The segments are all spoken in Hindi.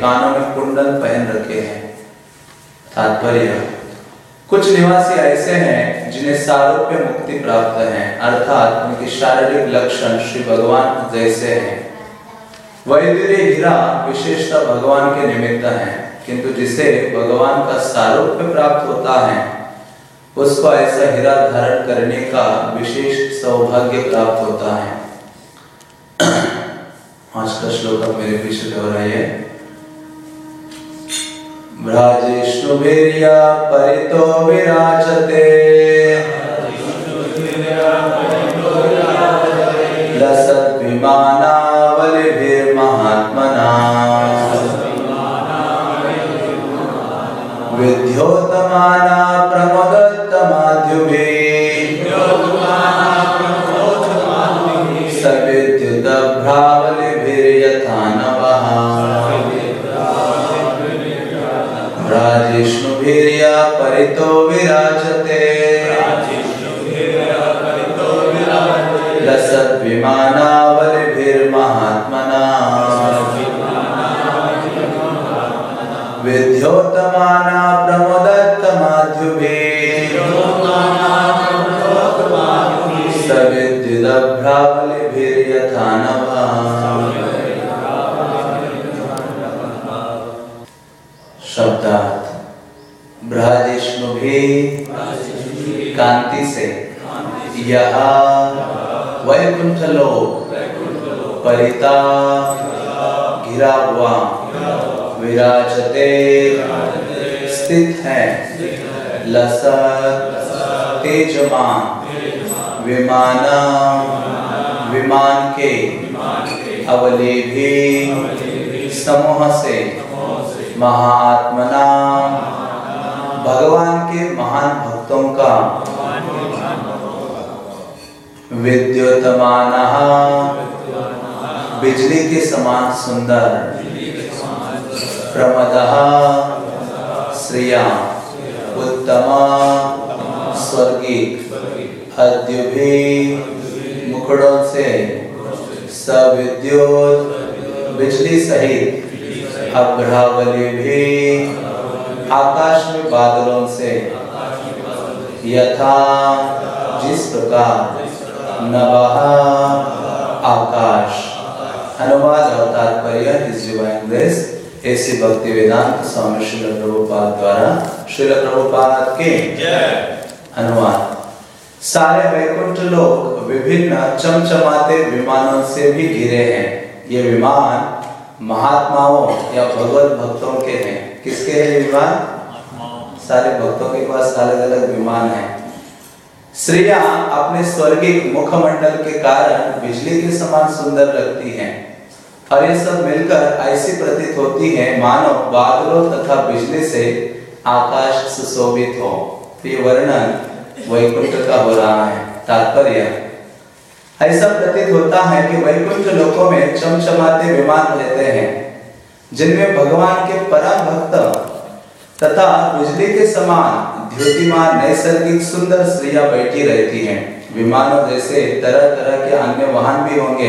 कानों में कुंडल पहन रखे हैं। तात्पर्य, कुछ निवासी ऐसे हैं जिन्हें सारूप्य मुक्ति प्राप्त है, अर्थात उनके शारीरिक लक्षण श्री भगवान जैसे हैं। वैदिक हीरा विशेषता भगवान के निमित्त है, किंतु जिसे भगवान का सारूप्य प्राप्त होता है, उसको ऐसा हीरा धारण करने का विशेष सौभाग्य प्राप्त होता है। आज का श्लोक मेरे पीछे दोहराइए। भ्राजिष्णुभिर्या परितो विराजते। परितो विराजते। लसद्विमानावलिभिर्महात्मना। विद्योतमाना प्रमुदत्तमाद्युभिः सविद्युदभ्रावलिभिर्यथा नवः। ब्रहजिष्णुभि कांति से यह वैकुंठ लोक परिता घिरा हुआ विराजते। स्थित है। लसत तेजमान विमाना विमान के अवले भी समूह से। महात्मना भगवान के महान भक्तों का विद्युतमान बिजली के समान सुंदर प्रमद श्रिया उत्तम स्वर्गीय अद्युभि मुखड़ों से सविद्युत बिजली सहित अभ्रावली भी आकाश में बादलों से। यथा जिस प्रकार नवः आकाश। अनुवाद डिवाइन ग्रेस ऐसी भक्ति वेदांत स्वामी श्रील प्रभुपाद द्वारा श्रील प्रभुपाद के अनुवाद सारे वैकुंठ लोग विभिन्न चमचमाते विमानों से भी घिरे हैं। ये विमान महात्माओं या भगवत भक्तों के हैं। किसके हैं विमान? सारे भक्तों के पास अलग अलग विमान है। श्रेया अपने स्वर्गीय मुखमंडल के कारण बिजली के समान सुंदर लगती हैं। और ये सब मिलकर ऐसी प्रतीत होती है, मानो बादलों तथा बिजली से आकाश सुशोभित हो। ये वर्णन वैकुंठ का हो रहा है। तात्पर्य, ऐसा प्रतीत होता है कि वैकुंठ लोकों में चमचमाते विमान रहते हैं। जिनमें भगवान के परम भक्त तथा बिजली के समान द्योतिमान नैसर्गिक सुंदर स्त्रिया बैठी रहती हैं। विमानों जैसे तरह तरह के अन्य वाहन भी होंगे,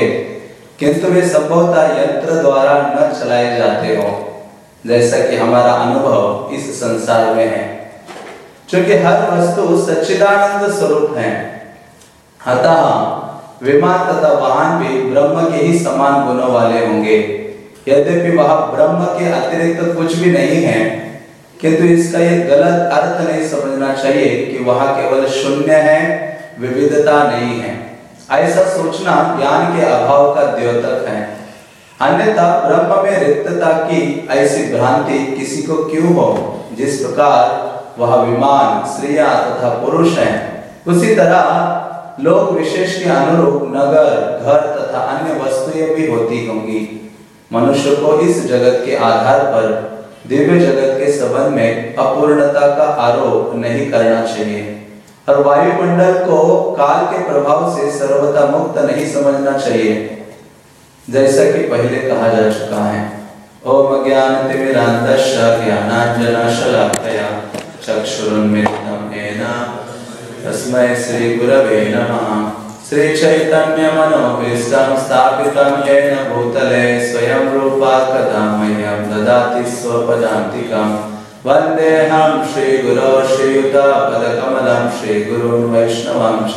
किंतु वे संभवतः यंत्र द्वारा न चलाए जाते हो, जैसा कि हमारा अनुभव इस संसार में है। क्योंकि हर वस्तु सच्चिदानंद स्वरूप है, अतः विमान तथा वाहन भी ब्रह्म के ही समान गुणों वाले होंगे। यद्यपि वह ब्रह्म के अतिरिक्त तो कुछ भी नहीं है, किंतु इसका ये गलत अर्थ नहीं समझना चाहिए कि वह केवल शून्य है, विविधता नहीं है। ऐसा सोचना ज्ञान के अभाव का द्योतक है। अन्यथा ब्रह्म में रिक्तता की ऐसी भ्रांति किसी को क्यों हो, जिस प्रकार वह विमान, स्त्रिया तथा पुरुष है। उसी तरह लोग विशेष के अनुरूप नगर, घर तथा अन्य वस्तुएँ भी होती होंगी। मनुष्य को इस जगत के आधार पर दिव्य जगत के संबंध में अपूर्णता का आरोप नहीं करना चाहिए। और वायुमंडल को काल के प्रभाव से सर्वथा मुक्त नहीं समझना चाहिए। जैसा कि पहले कहा जा चुका है, ओम ज्ञान तिमिरांतश ज्ञानांजना शलाकया चक्षुरुन्मिलितं येन। तस्मै नमः। श्रीचैतन्यमनोभीष्टं स्थापितं येन भूतले स्वयं रूपा कदा मह्यं ददाति स्वपदान्तिकं। वन्देऽहं श्रीगुरो श्रीयुतापदकमलं श्रीगुरुं वैष्णवं च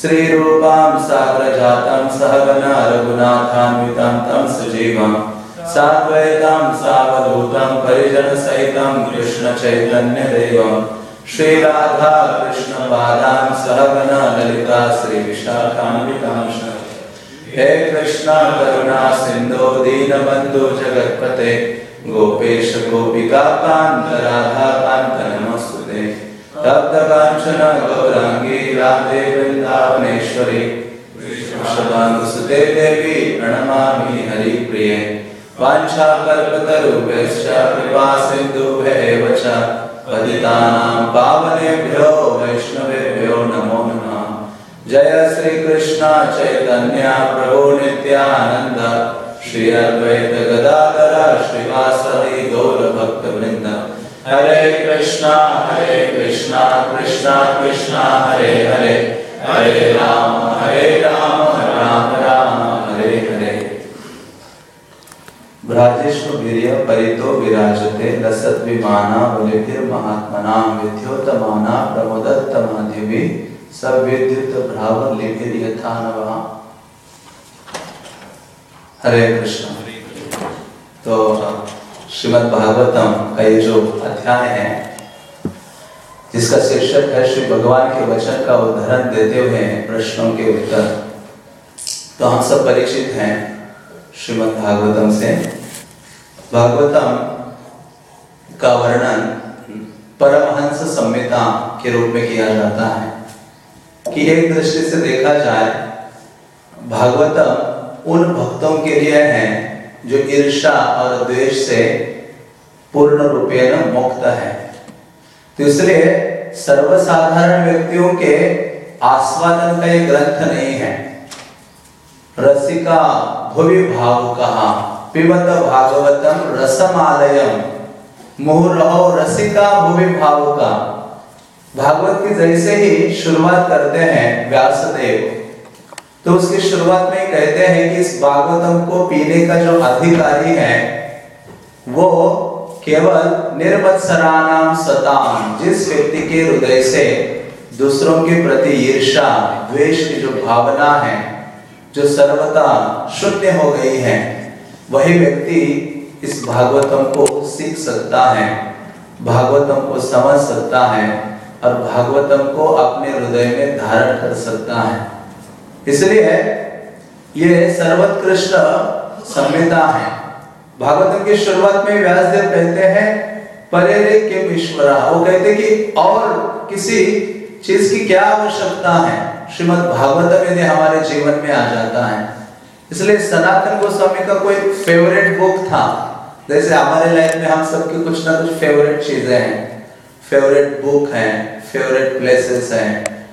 श्रीरूपां साग्रजातं सहगना रघुनाथान्वितं तं सजीवं। साद्वैतं सावधूतं परिजनसहितं कृष्णचैतन्यदेवम् श्री राधा कृष्ण पादान सहगना ललिता श्री विशाखान्वितांश हे कृष्णा, करुणा सिंधु दीन बंधु जगतपते, गोपेश, गोपिका कांत राधा कांत नमस्ते तप्त कांचन गौरांगी राधे वृंदावनेश्वरी वृषभानुसुते देवी, प्रणमामि हरि प्रिये वाञ्छाकल्पतरुभ्यश्च कृपा सिन्धुभ्येव च। पतितानां पावनेभ्यो, वैष्णवेभ्यो नमो नमः। जय श्री कृष्ण चैतन्य, प्रभु नित्यानंद श्री अद्वैत गदाधर श्रीवासदि गौर भक्त वृंद हरे कृष्णा हरे कृष्णा कृष्णा कृष्णा, हरे हरे। हरे राम हरे राम राम राम हरे हरे परितो विराजते लसत हरे तो श्रीमद् भागवतम का ये जो अध्याय है, जिसका शीर्षक है श्री भगवान के वचन का उदाहरण देते हुए प्रश्नों के उत्तर। तो हम सब परिचित हैं श्रीमद् भागवतम से। भागवतम का वर्णन परमहंस संहिता के रूप में किया जाता है कि एक दृष्टि से देखा जाए, भागवतम उन भक्तों के लिए है जो ईर्षा और द्वेष से पूर्ण रूपेण मुक्त है। तो इसलिए सर्वसाधारण व्यक्तियों के आस्वादन का एक ग्रंथ नहीं है। रसिका भुवि भाव कहा पिबत भागवतम, रसमालयम मुहुरहो रसिका भूमि भाव का भागवत की जैसे ही शुरुआत करते हैं व्यासदेव तो उसकी शुरुआत में कहते हैं कि इस भागवतम को पीने का जो अधिकारी है, वो केवल निर्मत्सरानाम सताम जिस व्यक्ति के हृदय से दूसरों के प्रति ईर्षा द्वेष की जो भावना है, जो सर्वता शून्य हो गई है वही व्यक्ति इस भागवतम को सीख सकता है, भागवतम को समझ सकता है और भागवतम को अपने हृदय में धारण कर सकता है। इसलिए ये सर्वोत्कृष्ट संहिता है। भागवतम की शुरुआत में व्यासदेव कहते हैं परेरे के ईश्वरा। वो कहते कि और किसी चीज़ की क्या आवश्यकता है? श्रीमद भागवतम यदि हमारे जीवन में आ जाता है इसलिए सनातन गोस्वामी का कोई फेवरेट बुक था। जैसे हमारे लाइफ में हम सबके कुछ ना कुछ फेवरेट चीज़ें हैं। फेवरेट बुक हैं फेवरेट प्लेसेस हैं।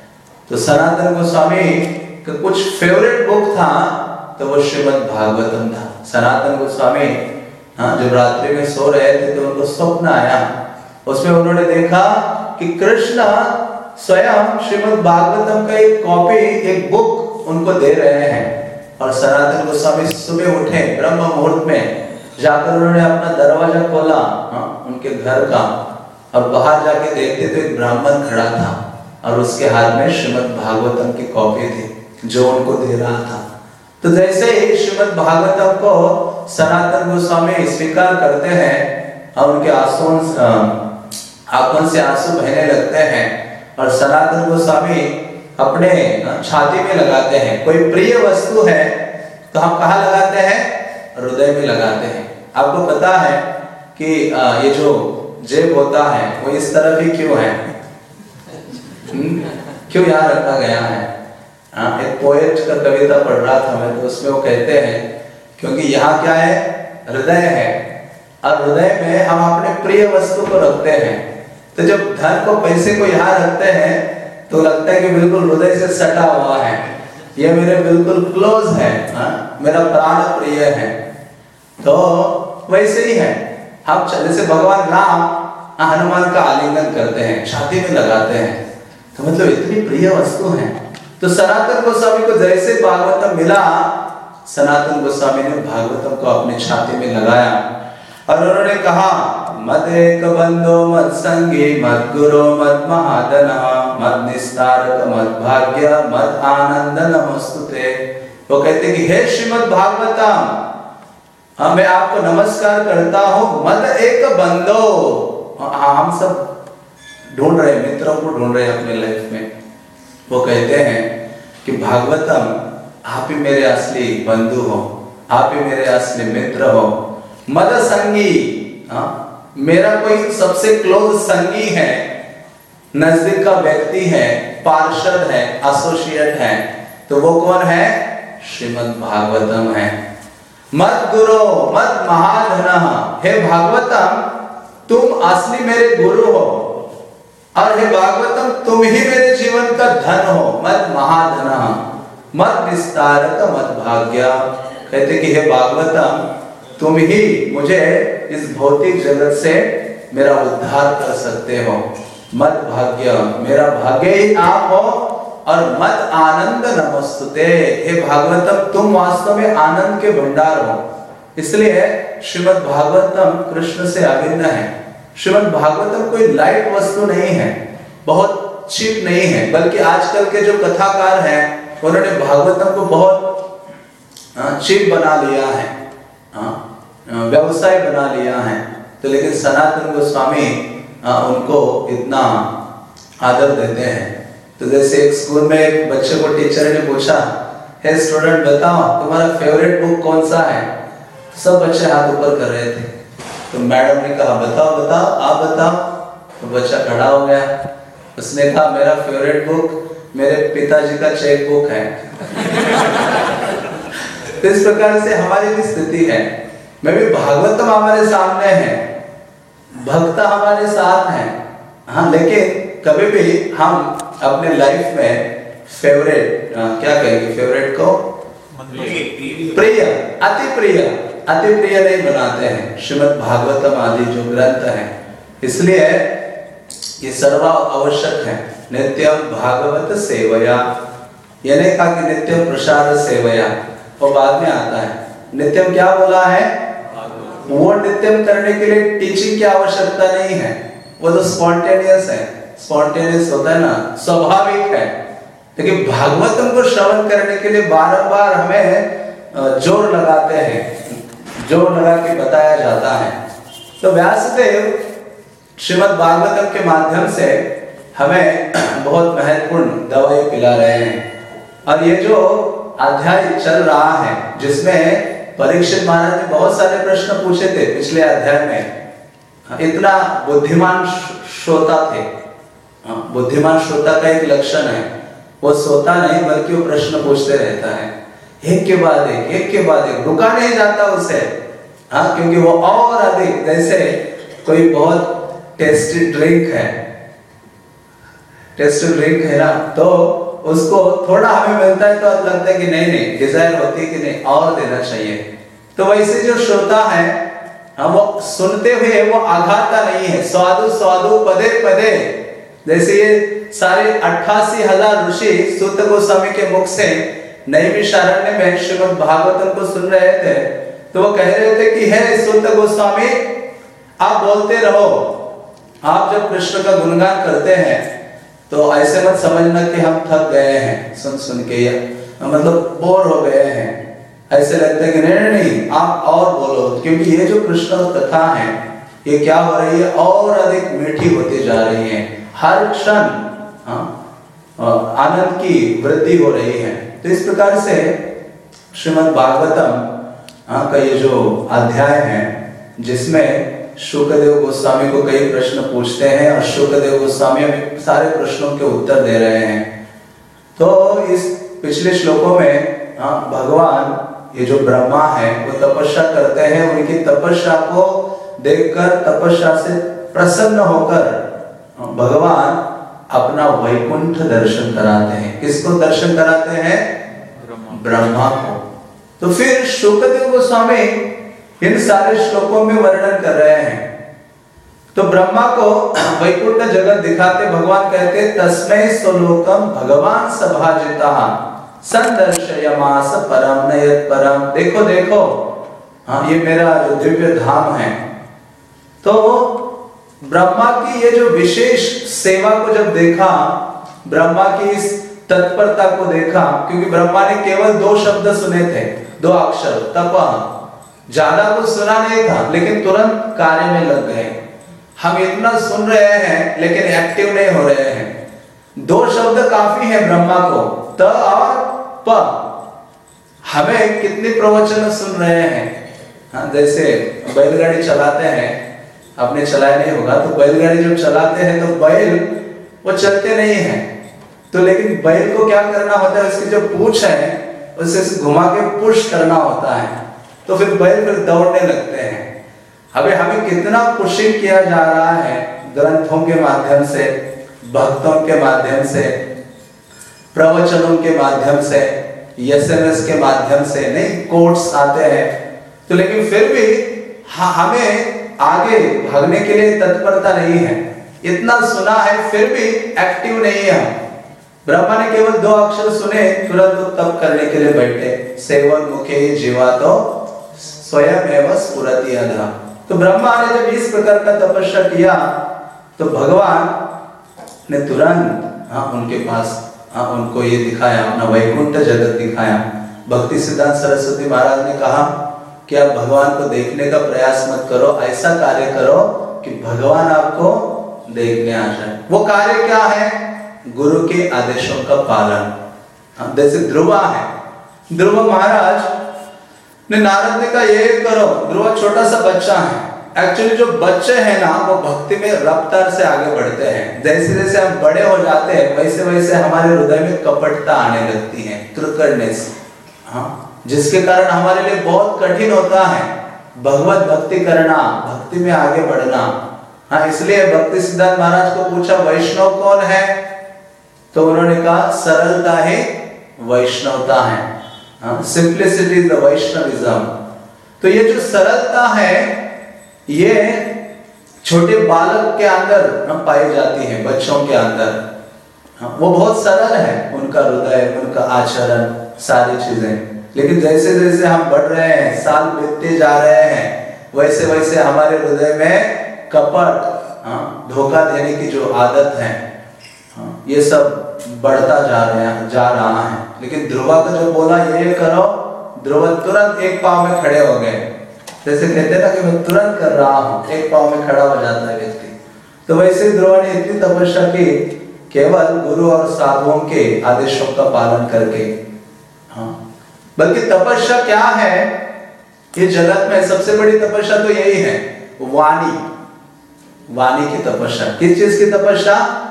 तो सनातन गोस्वामी का कुछ फेवरेट बुक था तो वो श्रीमद् भागवतम था। सनातन गोस्वामी हाँ जब रात्रि में सो रहे थे तो उनको स्वप्न आया। उसमें उन्होंने देखा कि कृष्ण स्वयं श्रीमद भागवतम का एक कॉपी एक बुक उनको दे रहे हैं। और सनातन गोस्वामी सुबह उठे ब्रह्म मुहूर्त में जाकर उन्होंने अपना दरवाज़ा खोला। हाँ, उनके घर का। और बाहर जाके देखते तो एक ब्राह्मण खड़ा था और उसके हाथ में श्रीमद् भागवतम की कॉपी थी जो उनको दे रहा था। तो जैसे ही श्रीमद भागवतम को सनातन गोस्वामी स्वीकार करते हैं और उनके आँसू आँखों से आँसू बहने लगते हैं और सनातन गोस्वामी अपने छाती में लगाते हैं। कोई प्रिय वस्तु है तो हम कहा लगाते हैं? हृदय में लगाते हैं। आपको पता है कि ये जो जेब होता है वो इस तरफ़ ही क्यों है? हम्म? क्यों यहाँ रखा गया है? आ, एक पोएट का कविता पढ़ रहा था मैं तो उसमें वो कहते हैं क्योंकि यहाँ क्या है? हृदय है। और हृदय में हम अपने प्रिय वस्तु को रखते हैं। तो जब धन को पैसे को यहाँ रखते हैं तो लगता है कि बिल्कुल हृदय से सटा हुआ है। ये मेरे बिल्कुल क्लोज है, हा? मेरा प्राण प्रिय है। तो वैसे ही है। हम जैसे भगवान राम हनुमान का आलिंगन करते हैं, छाती में लगाते हैं। तो मतलब इतनी प्रिय वस्तु है। तो सनातन गोस्वामी को जैसे भागवतम मिला, सनातन गोस्वामी ने भागवतम को अपनी छाती में लगाया। और उन्होंने कहा मद एक बंधो मत संगी मत गुरु मत महादन मत निस्तारक मत भाग्य मत आनंद नमस्तुते वो कहते कि, हे श्रीमद भागवतम हाँ मैं आपको नमस्कार करता हूँ मद एक बंदो हम सब ढूंढ रहे मित्रों को ढूंढ रहे अपने लाइफ में। वो कहते हैं कि, भागवतम, आप ही मेरे असली बंधु हो, आप ही मेरे असली मित्र हो। मद संगी हाँ मेरा कोई सबसे क्लोज संगी है, नज़दीक का व्यक्ति है, पार्षद है एसोसिएट है तो वो कौन है? श्रीमद भागवतम है। मत गुरु, मत महाधन हे भागवतम, तुम असली मेरे गुरु हो, और हे भागवतम, तुम ही मेरे जीवन का धन हो, मत महाधन मत विस्तारक, मत भाग्य। कहते कि हे भागवतम तुम ही मुझे इस भौतिक जगत से मेरा उद्धार कर सकते हो। मत भाग्य, मेरा भाग्य ही आप हो और मत आनंद नमस्तुते। हे भागवतम, तुम वास्तव में आनंद के भंडार हो। इसलिए श्रीमद भागवतम कृष्ण से अभिन्न है। श्रीमद भागवतम कोई लाइट वस्तु नहीं है, बहुत चीप नहीं है, बल्कि आजकल के जो कथाकार हैं, उन्होंने भागवतम को बहुत चीप बना लिया है। व्यवसाय बना लिया है। तो लेकिन सनातन गोस्वामी उनको इतना आदर देते हैं। तो जैसे एक स्कूल में एक बच्चे को टीचर ने पूछा, हे स्टूडेंट बताओ, तुम्हारा फेवरेट बुक कौन सा है? सब बच्चे हाथ ऊपर कर रहे थे। तो मैडम ने कहा, बताओ बताओ, आप बताओ। तो बच्चा खड़ा हो गया। उसने कहा, मेरा फेवरेट बुक मेरे पिताजी का चेक बुक है। तो इस प्रकार से हमारी भी स्थिति है। मैं भी भागवतम हमारे सामने है। भक्त हमारे साथ हैं। हाँ लेकिन कभी भी हम अपने लाइफ में फेवरेट क्या कहेंगे? फेवरेट को? प्रिय, अति प्रिय अति प्रिय नहीं बनाते हैं। श्रीमद भागवतम आदि जो ग्रंथ है। इसलिए ये सर्वा आवश्यक है। नित्यम भागवत सेवया। ये नहीं कहा कि नित्यम प्रसाद सेवया। वो बाद में आता है। नित्यम क्या बोला है? वो नित्यम करने के लिए टीचिंग की आवश्यकता नहीं है। वो तो स्पॉन्टेनियस है। स्पॉन्टेनियस होता है ना, स्वाभाविक है। लेकिन भागवतम को श्रवण करने के लिए बारंबार हमें ज़ोर लगाते हैं। ज़ोर लगा के बताया जाता है। तो व्यासदेव श्रीमद भागवतम के माध्यम से हमें बहुत महत्वपूर्ण दवाई पिला रहे हैं। और ये जो अध्याय चल रहा है जिसमें परीक्षित महाराज ने बहुत सारे प्रश्न पूछे थे पिछले अध्याय में। इतना बुद्धिमान श्रोता थे। हाँ, बुद्धिमान श्रोता का एक लक्षण है वो सोता नहीं बल्कि वो प्रश्न पूछते रहता है। एक के बाद एक एक के बाद एक रुका नहीं जाता उसे। हाँ क्योंकि वो और अधिक जैसे कोई बहुत टेस्टी ड्रिंक है। टेस्टी ड्रिंक है ना तो उसको थोड़ा हमें मिलता है तो अब लगता है कि नहीं नहीं डिज़ायर होती है कि नहीं, और देना चाहिए। तो वैसे जो श्रोता है, हम वो सुनते हुए वो आघाता नहीं है। स्वादु स्वादु, पदे पदे। जैसे ये सारे अट्ठासी हज़ार ऋषि सुत गोस्वामी के मुख से नई विशारण्य में श्रीमद भागवतम को सुन रहे थे तो वो कह रहे थे कि, हे सुत गोस्वामी, आप बोलते रहो। आप जब कृष्ण का गुणगान करते हैं तो ऐसे मत समझना कि हम थक गए हैं सुन सुन के या मतलब बोर हो गए हैं। ऐसे लगता है कि नहीं नहीं आप और बोलो क्योंकि ये जो कृष्ण कथा है ये क्या हो रही है? और अधिक मीठी होती जा रही है। हर क्षण हाँ, आनंद की वृद्धि हो रही है। तो इस प्रकार से श्रीमद भागवतम हाँ, का ये जो अध्याय है जिसमें शुक्रदेव गोस्वामी को कई प्रश्न पूछते हैं और शुक्रदेव गोस्वामी सारे प्रश्नों के उत्तर दे रहे हैं। तो इस पिछले श्लोकों में हाँ, भगवान ये जो ब्रह्मा है वो तपस्या करते हैं उनकी तपस्या को देखकर तपस्या से प्रसन्न होकर भगवान अपना वैकुंठ दर्शन कराते हैं। किसको दर्शन कराते हैं? ब्रह्मा को। तो फिर शुक्रदेव गोस्वामी इन सारे श्लोकों में वर्णन कर रहे हैं। तो ब्रह्मा को वैकुंठ जगत दिखाते भगवान कहते तस्मय स्वलोकम भगवान सभाजिता, संदर्शयमास परम नयत परम देखो देखो। हाँ ये मेरा जो दिव्य धाम है। तो ब्रह्मा की ये जो विशेष सेवा को जब देखा, ब्रह्मा की इस तत्परता को देखा, क्योंकि ब्रह्मा ने केवल दो शब्द सुने थे, दो अक्षर, तपा ज़्यादा कुछ सुना नहीं था, लेकिन तुरंत कार्य में लग गए। हम इतना सुन रहे हैं, लेकिन एक्टिव नहीं हो रहे हैं। दो शब्द काफ़ी है ब्रह्मा को, त और प। हमें कितने प्रवचन सुन रहे हैं। हाँ जैसे बैलगाड़ी चलाते हैं, आपने चलाया नहीं होगा तो बैलगाड़ी जब चलाते हैं तो बैल, वो चलते नहीं है। तो लेकिन बैल को क्या करना होता है, उसकी जो पूछ है, उसे घुमा के पुश करना होता है। तो फिर बैल फिर दौड़ने लगते हैं। अबे हमें कितना पुशिंग किया जा रहा है ग्रंथों के माध्यम से, भक्तों के माध्यम से, प्रवचनों के माध्यम से एस के माध्यम से, नहीं कोर्ट्स आते हैं। तो लेकिन फिर भी हमें आगे भागने के लिए तत्परता नहीं है। इतना सुना है, फिर भी एक्टिव नहीं है ब्रह्मा ने केवल दो अक्षर सुने, तुरंत तप करने के लिए बैठे। सेवन मुखे जीवा तो स्वयं एवं स्फुरति तो ब्रह्मा ने जब इस प्रकार का तपस्या किया तो भगवान ने तुरंत हाँ उनके पास हाँ उनको ये दिखाया अपना वैकुंठ जगत दिखाया। भक्ति सिद्धांत सरस्वती महाराज ने कहा कि आप भगवान को देखने का प्रयास मत करो ऐसा कार्य करो कि भगवान आपको देखने आ जाए। वो कार्य क्या है? गुरु के आदेशों का पालन। हाँ, जैसे ध्रुवा है। ध्रुव महाराज ने नारद ने कहा, ये करो ध्रुव छोटा सा बच्चा है। एक्चुअली जो बच्चे हैं ना, वो भक्ति में रफ्तार से आगे बढ़ते हैं। जैसे जैसे हम बड़े हो जाते हैं, वैसे वैसे हमारे हृदय में कपटता आने लगती है त्रुकड़नेस हाँ? जिसके कारण हमारे लिए बहुत कठिन होता है। भगवत भक्ति करना, भक्ति में आगे बढ़ना। हाँ इसलिए भक्ति सिद्धार्थ महाराज को पूछा, वैष्णव कौन है? तो उन्होंने कहा, सरलता ही, वैष्णवता है। सिंप्लिसिटी इज़ द वैष्णविज्म तो ये जो सरलता है ये छोटे बालक के अंदर हम पाई जाती है बच्चों के अंदर। हाँ, वो बहुत सरल है उनका हृदय उनका आचरण सारी चीज़ें। लेकिन जैसे जैसे हम बढ़ रहे हैं साल बीतते जा रहे हैं वैसे वैसे हमारे हृदय में कपट हाँ, धोखा देने की जो आदत है हाँ, ये सब बढ़ता जा रहा है, जा रहा है। लेकिन ध्रुवा को जो बोला, ये करो, ध्रुव तुरंत एक पाव में खड़े हो गए। जैसे कहते ना कि मैं तुरंत कर रहा हूँ, एक पाव में खड़ा हो जाता है व्यक्ति। तो वैसे ध्रुव ने इतनी तपस्या की, केवल गुरु और साधुओं के आदेशों का पालन करके। हाँ। बल्कि तपस्या क्या है? ये जगत में सबसे बड़ी तपस्या तो यही है, वाणी। वाणी की तपस्या। किस चीज़ की तपस्या?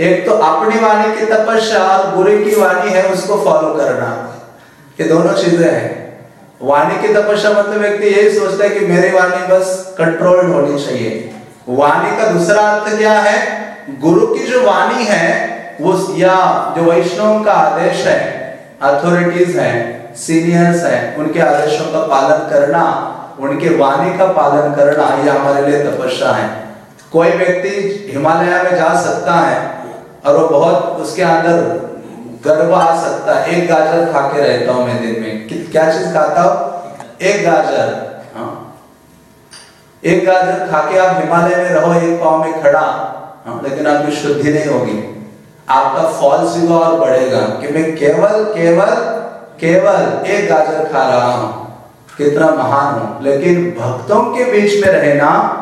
एक तो अपनी वाणी की तपस्या और गुरु की वाणी है, उसको फॉलो करना। ये दोनों चीज़ें हैं। वाणी की तपस्या मतलब व्यक्ति यही सोचता है कि मेरी वाणी बस कंट्रोल्ड होनी चाहिए। वाणी का दूसरा अर्थ क्या है? गुरु की जो वाणी है उस या जो वैष्णव का आदेश है अथॉरिटीज है सीनियर्स है, उनके आदेशों का पालन करना, उनके वाणी का पालन करना, ये हमारे लिए तपस्या है। कोई व्यक्ति हिमालय में जा सकता है और वो बहुत उसके अंदर गर्व आ सकता है। एक गाजर खा के रहता हूँ मैं दिन में। क्या चीज़ खाता हूँ? एक गाजर। हाँ। एक गाजर खा के आप हिमालय में रहो एक पाव में खड़ा। हाँ, लेकिन आपकी शुद्धि नहीं होगी। आपका फॉल्स युवा और बढ़ेगा कि मैं केवल केवल केवल एक गाजर खा रहा हूँ। कितना महान हूँ। लेकिन भक्तों के बीच में रहना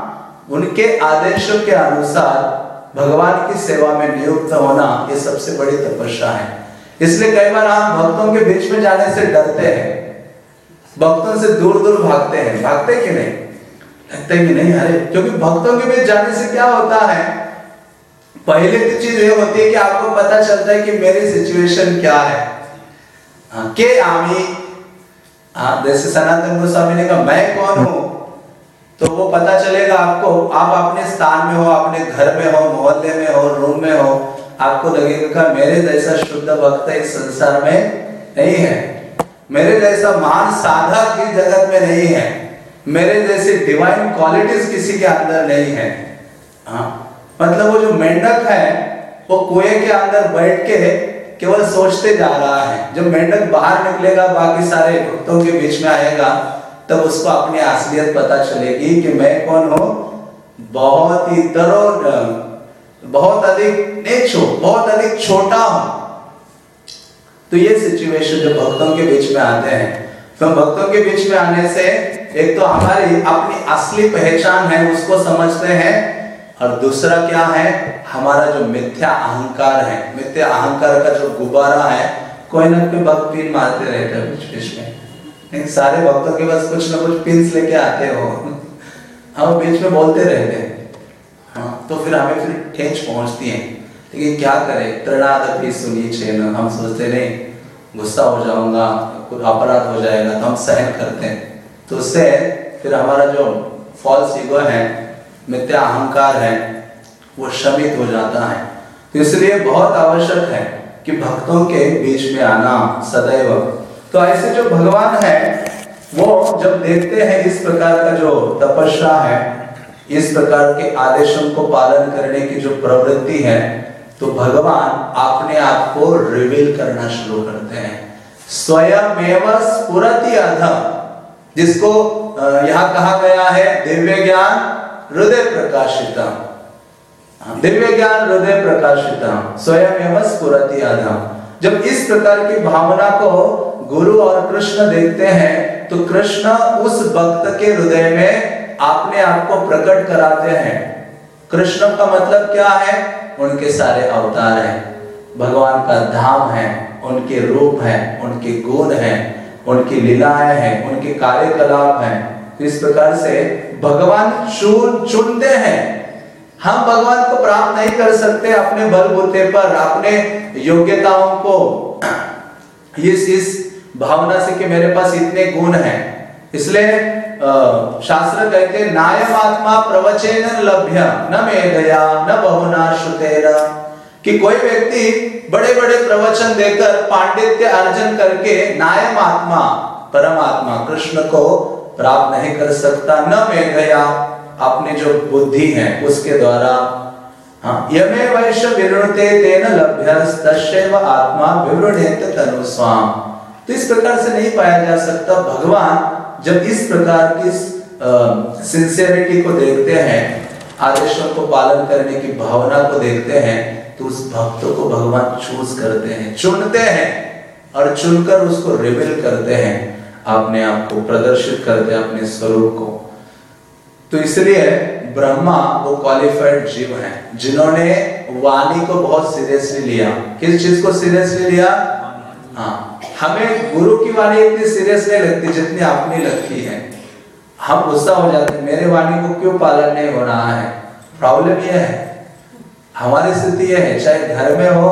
उनके आदेशों के अनुसार भगवान की सेवा में नियुक्त होना ये सबसे बड़ी तपस्या है। इसलिए कई बार हम भक्तों के बीच में जाने से डरते हैं। भक्तों से दूर दूर भागते हैं। भागते कि नहीं? लगते कि नहीं अरे क्योंकि भक्तों के बीच जाने से क्या होता है? पहले तो चीज़ ये होती है कि आपको पता चलता है कि मेरी सिचुएशन क्या है। हाँ, के आमी? हाँ जैसे सनातन गोस्वामी ने कहा मैं कौन हूँ? तो वो पता चलेगा आपको, आप अपने स्थान में हो, अपने घर में हो, मोहल्ले में हो, रूम में हो, आपको लगेगा मेरे जैसा शुद्ध भक्त इस संसार में नहीं है। मेरे जैसा महान साधक इस जगत में नहीं है। मेरे जैसे डिवाइन क्वालिटीज किसी के अंदर नहीं है। हाँ मतलब वो जो मेंढक है, वो कुएँ के अंदर बैठ के केवल सोचते जा रहा है। जब मेंढक बाहर निकलेगा, बाकी सारे भक्तों के बीच में आएगा तब उसको अपनी असलियत पता चलेगी कि मैं कौन हूँ। बहुत ही तरो, बहुत अधिक नेचो, बहुत अधिक छोटा हूँ। तो ये सिचुएशन जो भक्तों के बीच में आते हैं। तो भक्तों के बीच में आने से एक तो हमारी अपनी असली पहचान है, उसको समझते हैं। और दूसरा क्या है? हमारा जो मिथ्या अहंकार है, मिथ्या अहंकार का जो गुब्बारा है, कोई ना कोई भक्त मारते रहते हैं बीच बीच में। नहीं सारे भक्तों के पास कुछ ना कुछ पिंस लेके आते हो। हम बीच में बोलते रहते हैं। हाँ तो फिर हमें फिर ठेच पहुँचती है। लेकिन क्या करें? तृणादपि सुनी छेन हम सोचते, नहीं, गुस्सा हो जाऊँगा, कुछ अपराध हो जाएगा तो हम सहन करते हैं। तो उससे फिर हमारा जो फॉल्स ईगो है, मिथ्या अहंकार है, वो शमित हो जाता है। तो इसलिए बहुत आवश्यक है कि भक्तों के बीच में आना सदैव तो ऐसे जो भगवान है वो जब देखते हैं इस प्रकार का जो तपस्या है इस प्रकार के आदेशों को पालन करने की जो प्रवृत्ति है तो भगवान अपने आप को रिवील करना शुरू करते हैं। स्वयं अधम जिसको यहाँ कहा गया है दिव्य ज्ञान हृदय प्रकाशित हाँ, दिव्य ज्ञान हृदय प्रकाशित स्वयं एवं स्फुरति आधम जब इस प्रकार की भावना को गुरु और कृष्ण देखते हैं तो कृष्ण उस भक्त के हृदय में अपने आप को प्रकट कराते हैं। कृष्ण का मतलब क्या है? उनके सारे अवतार हैं। भगवान का धाम है, उनके रूप है, उनके गुण है, उनकी लीलाएँ हैं, उनके कार्यकलाप हैं। इस प्रकार से भगवान चुन चुनते हैं। हम भगवान को प्राप्त नहीं कर सकते अपने बलबूते पर, अपने योग्यताओं को। इस इस भावना से कि मेरे पास इतने गुण हैं। इसलिए शास्त्र कहते नायम आत्मा प्रवचन लभ्य, न मेधया न बहुना श्रुतेरा कि कोई व्यक्ति बड़े बड़े प्रवचन देकर पांडित्य अर्जन करके नायम आत्मा परमात्मा कृष्ण को प्राप्त नहीं कर सकता, न मेधया अपने जो बुद्धि है, उसके द्वारा। हाँ यमे वैश्य विवृणते तेन लभ्यस्तस्यैव आत्मा विवृणेत तनुस्वाम तो इस प्रकार से नहीं पाया जा सकता। भगवान जब इस प्रकार की सिंसियरिटी को देखते हैं आदेशों को पालन करने की भावना को देखते हैं तो उस भक्त को भगवान चूज़ करते हैं। चुनते हैं और चुनकर उसको रिविल करते हैं अपने आप को प्रदर्शित करते हैं अपने स्वरूप को। तो इसलिए ब्रह्मा वो क्वालिफाइड जीव हैं जिन्होंने वाणी को बहुत सीरियसली लिया। किस चीज़ को सीरियसली लिया? हाँ। हमें गुरु की वाणी इतनी सीरियस नहीं लगती जितनी अपनी लगती है। हम गुस्सा हो जाते हैं, मेरे वाणी को क्यों पालन नहीं हो रहा है? प्रॉब्लम यह है। हमारी स्थिति यह है, चाहे घर में हो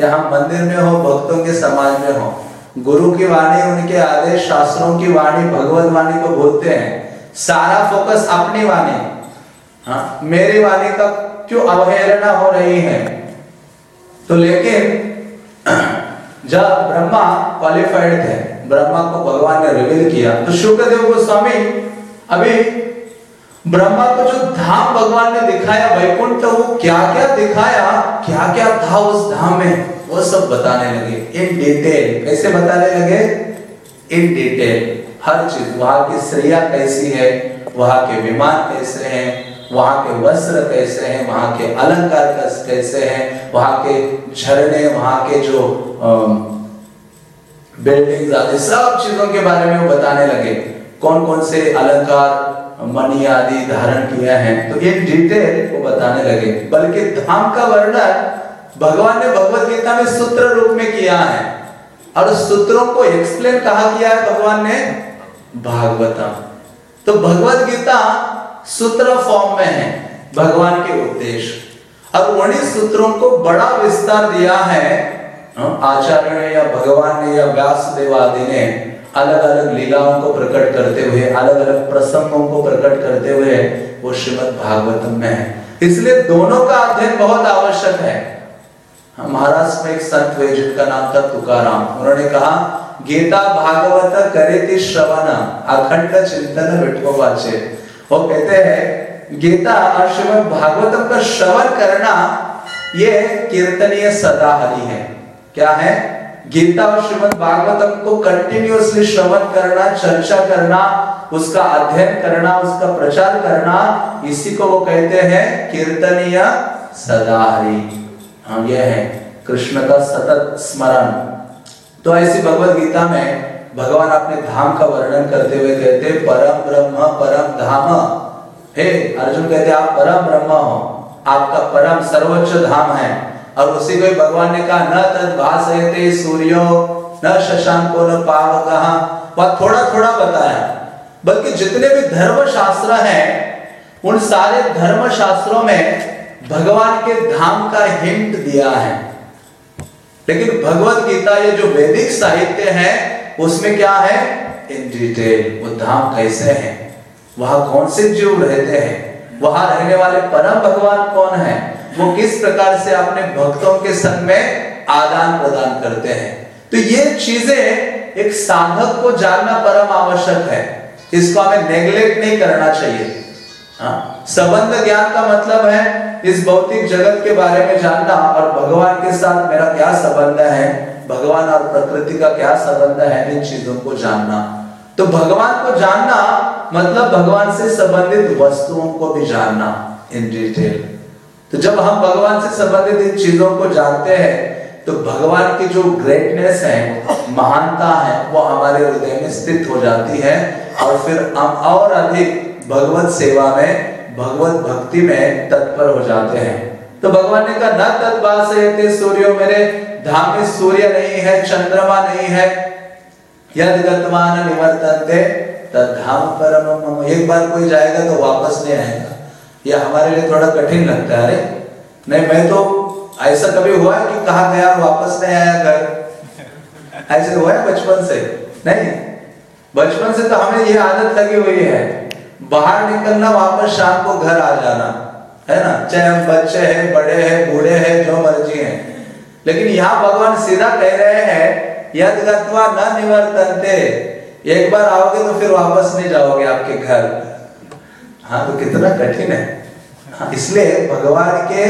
या हम मंदिर में हो, भक्तों के समाज में हो, गुरु की वाणी, उनके आदेश, शास्त्रों की वाणी, भगवत वाणी को बोलते हैं। सारा फोकस अपनी वाणी। हाँ मेरी वाणी का क्यों अवहेलना हो रही है? तो लेकिन जब ब्रह्मा क्वालिफाइड थे, ब्रह्मा को भगवान ने रिवील किया तो शुक्रदेव गोस्वामी, अभी ब्रह्मा को जो धाम भगवान ने दिखाया, वैकुंठ वो क्या क्या दिखाया क्या क्या था उस धाम में, वो सब बताने लगे इन डिटेल कैसे बताने लगे? इन डिटेल हर चीज़, वहाँ की स्त्रिया कैसी है, वहाँ के विमान कैसे हैं वहाँ के वस्त्र कैसे हैं, वहाँ के अलंकार कैसे हैं, वहाँ के झरने, वहाँ के जो बिल्डिंग आदि, सब चीज़ों के बारे में वो बताने लगे। कौन कौन से अलंकार, मणि आदि धारण किया है तो ये डिटेल वो बताने लगे। बल्कि धाम का वर्णन भगवान ने भगवत गीता में सूत्र रूप में किया है। और सूत्रों को एक्सप्लेन कहा किया है भगवान ने भागवतम। तो भगवत गीता सूत्र फॉर्म में है भगवान के उद्देश्य। और उन्हीं सूत्रों को बड़ा विस्तार दिया है हाँ, आचार्य ने या भगवान ने या व्यास देव आदि ने अलग अलग लीलाओं को प्रकट करते हुए अलग अलग प्रसंगों को प्रकट करते हुए वो श्रीमद भागवतम में है। इसलिए दोनों का अध्ययन बहुत आवश्यक है। महाराष्ट्र में एक संत हुए जिनका नाम था तुकाराम। उन्होंने कहा गीता भागवत करे थी श्रवण अखंड चिंतन विठोवाचे वो कहते हैं, गीता और श्रीमद भागवतम का श्रवण करना, ये कीर्तनीय सदा हरि है। क्या है? गीता और श्रीमद भागवतम को कंटिन्यूअसली श्रवण करना, चर्चा करना, उसका अध्ययन करना, उसका प्रचार करना, इसी को वो कहते हैं कीर्तनीय सदाहरी। हाँ यह है, कृष्ण का सतत स्मरण। तो ऐसी भगवत गीता में भगवान अपने धाम का वर्णन करते हुए कहते, परम ब्रह्म, परम धाम। हे अर्जुन कहते, आप परम ब्रह्म हो। आपका परम सर्वोच्च धाम है। और उसी को भगवान ने कहा, न तद भाषयते सूर्यो, न शशांको, न पाव कहा वह थोड़ा थोड़ा बताया, बल्कि जितने भी धर्म शास्त्र हैं, उन सारे धर्म शास्त्रों में भगवान के धाम का हिंट दिया है। लेकिन भगवत गीता ये जो वैदिक साहित्य है उसमें क्या है? इन डिटेल वो धाम कैसे हैं? वहाँ कौन से जीव रहते हैं? वहाँ रहने वाले परम भगवान कौन है? वो किस प्रकार से अपने भक्तों के संग में आदान प्रदान करते हैं? तो ये चीज़ें एक साधक को जानना परम आवश्यक है। इसको हमें नेग्लेक्ट नहीं करना चाहिए। हाँ संबंध ज्ञान का मतलब है इस भौतिक जगत के बारे में जानना और भगवान के साथ मेरा क्या संबंध है? भगवान और प्रकृति का क्या संबंध है इन चीज़ों को जानना? तो भगवान को जानना मतलब भगवान से संबंधित वस्तुओं को भी जानना इन डिटेल तो जब हम भगवान से संबंधित इन चीज़ों को जानते हैं तो भगवान की जो ग्रेटनेस है, महानता है, वो हमारे हृदय में स्थित हो जाती है और फिर हम और अधिक भगवत सेवा में, भगवत भक्ति में तत्पर हो जाते हैं। तो भगवान ने कहा न तत्वास सूर्यो मेरे, धाम में सूर्य नहीं है, चंद्रमा नहीं है। यद गतमान निवर्तनते तद्धाम परम एक बार कोई जाएगा तो वापस नहीं आएगा। ये हमारे लिए थोड़ा कठिन लगता है, अरे। नहीं, मैं तो ऐसा कभी हुआ है कि कहा गया वापस नहीं आया घर? ऐसे हुआ है बचपन से? नहीं। बचपन से तो हमें ये आदत लगी हुई है, बाहर निकलना, वापस शाम को घर आ जाना। है ना? चाहे हम बच्चे हैं, बड़े हैं, बूढ़े हैं, जो मर्ज़ी हैं। लेकिन यहाँ भगवान सीधा कह रहे हैं, यद गत्वा न निवर्तनते। एक बार आओगे तो फिर वापस नहीं जाओगे आपके घर। हाँ तो कितना कठिन है। हाँ इसलिए भगवान के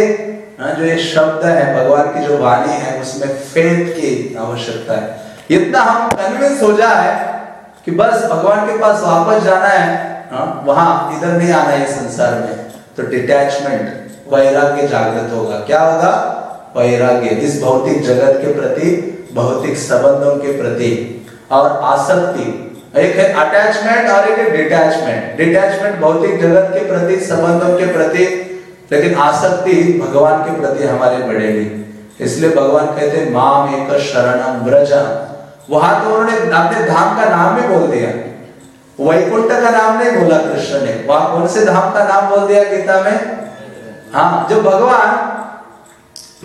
हाँ जो ये शब्द है, भगवान की जो वाणी है, उसमें फेथ की आवश्यकता है। इतना हम कन्विंस हो जाए कि बस भगवान के पास वापस जाना है। हाँ वहाँ इधर नहीं आना है संसार में। तो डिटैचमेंट वैराग्य जागृत होगा। क्या होगा? वैराग्य। इस भौतिक जगत के प्रति, भौतिक संबंधों के प्रति और आसक्ति। एक है अटैचमेंट और एक है डिटैचमेंट डिटैचमेंट भौतिक जगत के प्रति, संबंधों के प्रति, लेकिन आसक्ति भगवान के प्रति हमारे बढ़ेगी। इसलिए भगवान कहते हैं, माम एक शरणम ब्रज वहाँ तो उन्होंने अपने धाम का नाम ही बोल दिया। वैकुंठ का नाम नहीं बोला कृष्ण ने। वहाँ कौन से धाम का नाम बोल दिया गीता में? हाँ जो भगवान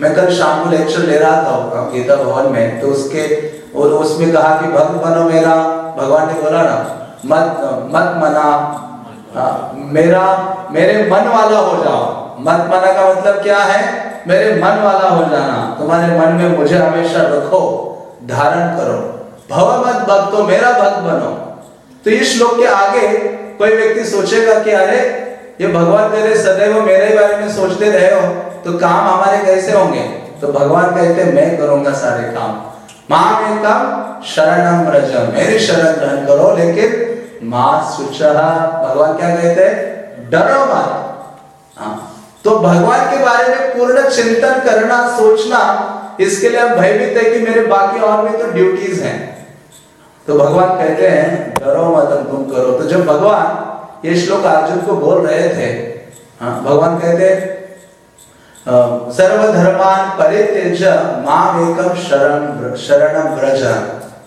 मैं कल शाम को लेक्चर ले रहा था गीता भवन में तो उसके और उसमें कहा कि भक्त बनो मेरा। भगवान ने बोला ना मत मत मना आ, मेरा मेरे मन वाला हो जाओ। मत मना का मतलब क्या है? मेरे मन वाला हो जाना। तुम्हारे मन में मुझे हमेशा रखो धारण करो। भव मत भक्तो मेरा भक्त बनो। तो इस श्लोक के आगे कोई व्यक्ति सोचेगा कि अरे, ये भगवान तेरे सदैव मेरे बारे में सोचते रहे हो तो काम हमारे कैसे होंगे? तो भगवान कहते, मैं करूँगा सारे काम। माम एकम शरणम ब्रज मेरी शरण ग्रहण करो, लेकिन माँ सुच भगवान क्या कहते हैं? डरो मत। हाँ। तो भगवान के बारे में पूर्ण चिंतन करना, सोचना, इसके लिए हम भयभीत है कि मेरे बाकी और भी तो ड्यूटीज़ हैं। तो भगवान कहते हैं डरो मत तुम करो। तो जब भगवान ये श्लोक अर्जुन को बोल रहे थे हाँ भगवान कहते सर्वधर्मान परित्यज माम एकम शरण शरणम ब्रज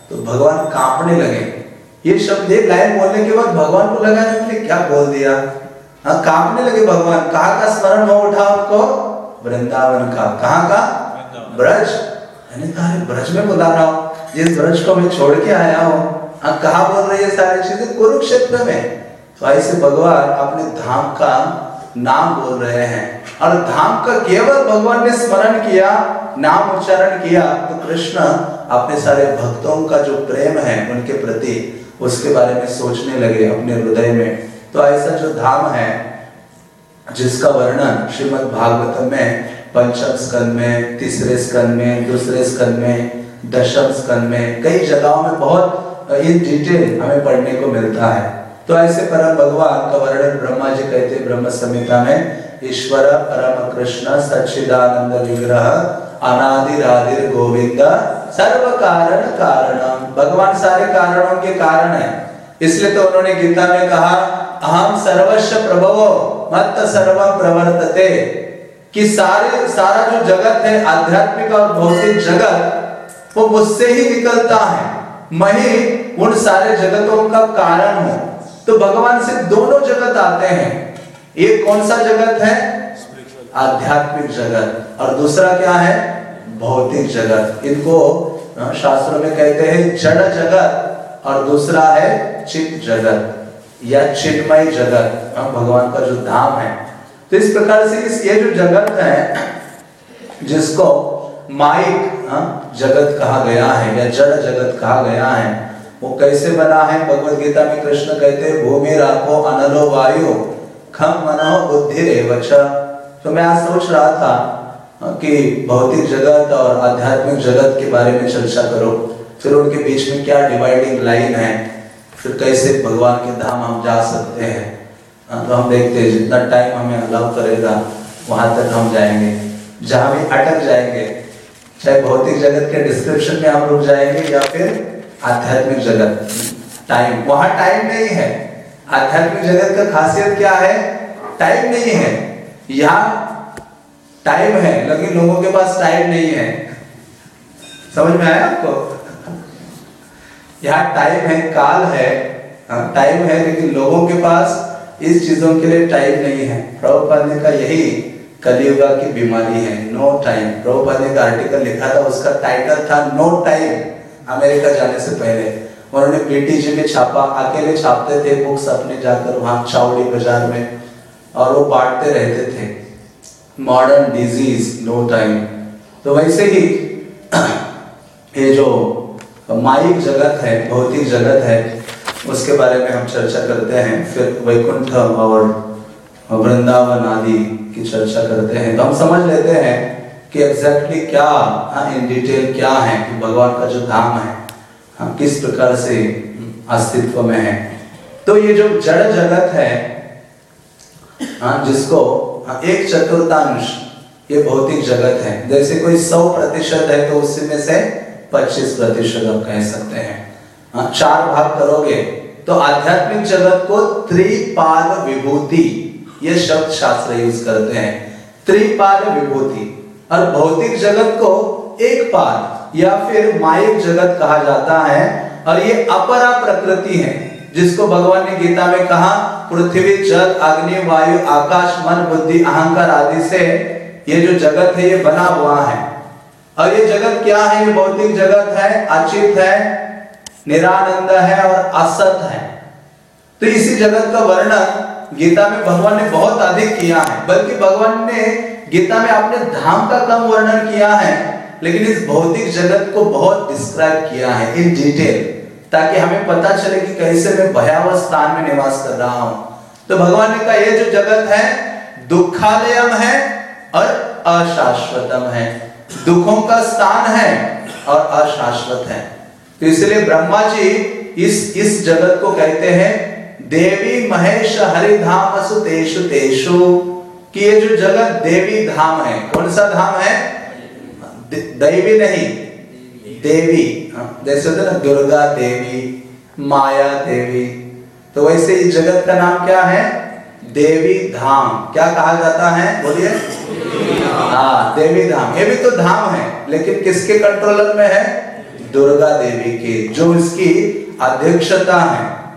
तो भगवान कांपने लगे। ये शब्द एक लाइन बोलने के बाद भगवान को लगा कि क्या बोल दिया? हाँ कांपने लगे भगवान। कहा का स्मरण हो उठा उनको? वृंदावन का। कहा का? ब्रज मैंने कहा ब्रज में बुला रहा हूँ। जिस ब्रज को मैं छोड़ के आया हूँ। हाँ कहा बोल रही है सारी चीज़ें? कुरुक्षेत्र में। तो ऐसे भगवान अपने धाम का नाम बोल रहे हैं। और धाम का केवल भगवान ने स्मरण किया, नाम उच्चारण किया तो कृष्ण अपने सारे भक्तों का जो प्रेम है उनके प्रति, उसके बारे में सोचने लगे अपने हृदय में। तो ऐसा जो धाम है, जिसका वर्णन श्रीमद भागवतम में, पंचम स्कंद में, तीसरे स्कंद में, दूसरे स्कंद में दशम स्कंद में, कई जगहों में बहुत इन डिटेल हमें पढ़ने को मिलता है। तो ऐसे परम भगवान का वर्णन ब्रह्मा जी कहते ब्रह्म संहिता में, ईश्वर, परम कृष्ण, सच्चिदानंद विग्रह अनादिराधिर गोविंद, सर्व कारण कारण भगवान सारे कारणों के कारण है। इसलिए तो उन्होंने गीता में कहा, अहम सर्वस्व प्रभवो मत सर्व प्रवर्तते। कि सारे, सारा जो जगत है, आध्यात्मिक और भौतिक जगत वो मुझसे ही निकलता है। मैं ही उन सारे जगतों का कारण हूँ। तो भगवान से दोनों जगत आते हैं। एक कौन सा जगत है? आध्यात्मिक जगत। और दूसरा क्या है? भौतिक जगत। इनको शास्त्रों में कहते हैं जड़ जगत और दूसरा है चित जगत या चिन्मय जगत। भगवान का जो धाम है। तो इस प्रकार से इस ये जो जगत है, जिसको माइक जगत कहा गया है या जड़ जगत कहा गया है वो कैसे बना है? भगवत गीता में कृष्ण कहते हैं भूमि राखो अनलो वायु खम मनो बुद्धि तो मैं आज सोच रहा था कि भौतिक जगत और आध्यात्मिक जगत के बारे में चर्चा करो। फिर उनके बीच में क्या डिवाइडिंग लाइन है? फिर कैसे भगवान के धाम हम जा सकते हैं? हाँ, तो हम देखते हैं जितना टाइम हमें अलाउ करेगा वहाँ तक हम जाएँगे। जहाँ भी अटक जाएँगे चाहे भौतिक जगत के डिस्क्रिप्शन में हम रुक जाएँगे या फिर आध्यात्मिक जगत। टाइम वहाँ टाइम नहीं है। आध्यात्मिक जगत का खासियत क्या है? टाइम नहीं है। यहाँ टाइम है लेकिन लोगों के पास टाइम नहीं है। समझ में आया आपको? यहाँ टाइम है काल है। टाइम हाँ, है लेकिन लोगों के पास इस चीज़ों के लिए टाइम नहीं है। प्रभुपाद ने का यही कलियुगा की बीमारी है नो टाइम प्रभुपाद ने का आर्टिकल लिखा था, उसका टाइटल था नो टाइम अमेरिका जाने से पहले। उन्होंने पीटीजी में छापा, अकेले छापते थे बुक्स अपने जाकर वहाँ चावड़ी बाज़ार में, और वो बांटते रहते थे। मॉडर्न डिज़ीज़ नो टाइम तो वैसे ही, ये जो माइक जगत है, भौतिक जगत है, उसके बारे में हम चर्चा करते हैं। फिर वैकुंठ और वृंदावन आदि की चर्चा करते हैं। तो हम समझ लेते हैं कि एग्जैक्टली क्या हाँ इन डिटेल क्या है कि भगवान का जो धाम है हाँ किस प्रकार से अस्तित्व में है। तो ये जो जड़ जगत है हाँ जिसको हाँ, एक चतुर्थांश ये भौतिक जगत है। जैसे कोई सौ प्रतिशत है तो उसमें से पच्चीस प्रतिशत आप कह सकते हैं। हाँ, चार भाग करोगे तो आध्यात्मिक जगत को त्रिपाद विभूति ये शब्द शास्त्र यूज़ करते हैं। त्रिपाद विभूति। और भौतिक जगत को एक पाद या फिर माइक जगत कहा जाता है। और ये अपरा प्रकृति है, जिसको भगवान ने गीता में कहा, पृथ्वी, जल, अग्नि, वायु, आकाश, मन, बुद्धि, अहंकार आदि से ये जो जगत है, ये बना हुआ है। और ये जगत क्या है? ये भौतिक जगत है, अचित है, निरानंद है और असत है। तो इसी जगत का वर्णन गीता में भगवान ने बहुत अधिक किया है, बल्कि भगवान ने गीता में आपने धाम का कम वर्णन किया है, लेकिन इस भौतिक जगत को बहुत डिस्क्राइब किया है इन डिटेल ताकि हमें पता चले कि कैसे मैं भयावह स्थान में निवास कर रहा हूँ। तो भगवान ने कहा, ये जो जगत है, दुखालयम है और अशाश्वतम है। दुखों का स्थान है और अशाश्वत है। तो इसलिए ब्रह्मा जी इस इस जगत को कहते हैं देवी महेश हरिधाम तेषु कि ये जो जगत देवी धाम है कौन सा धाम है? दैवी नहीं देवी। हाँ, जैसे होते ना दुर्गा देवी माया देवी। तो वैसे इस जगत का नाम क्या है? देवी धाम। क्या कहा जाता है? बोलिए। हाँ देवी धाम। ये भी तो धाम है लेकिन किसके कंट्रोलर में है? दुर्गा देवी की जो इसकी अध्यक्षता है।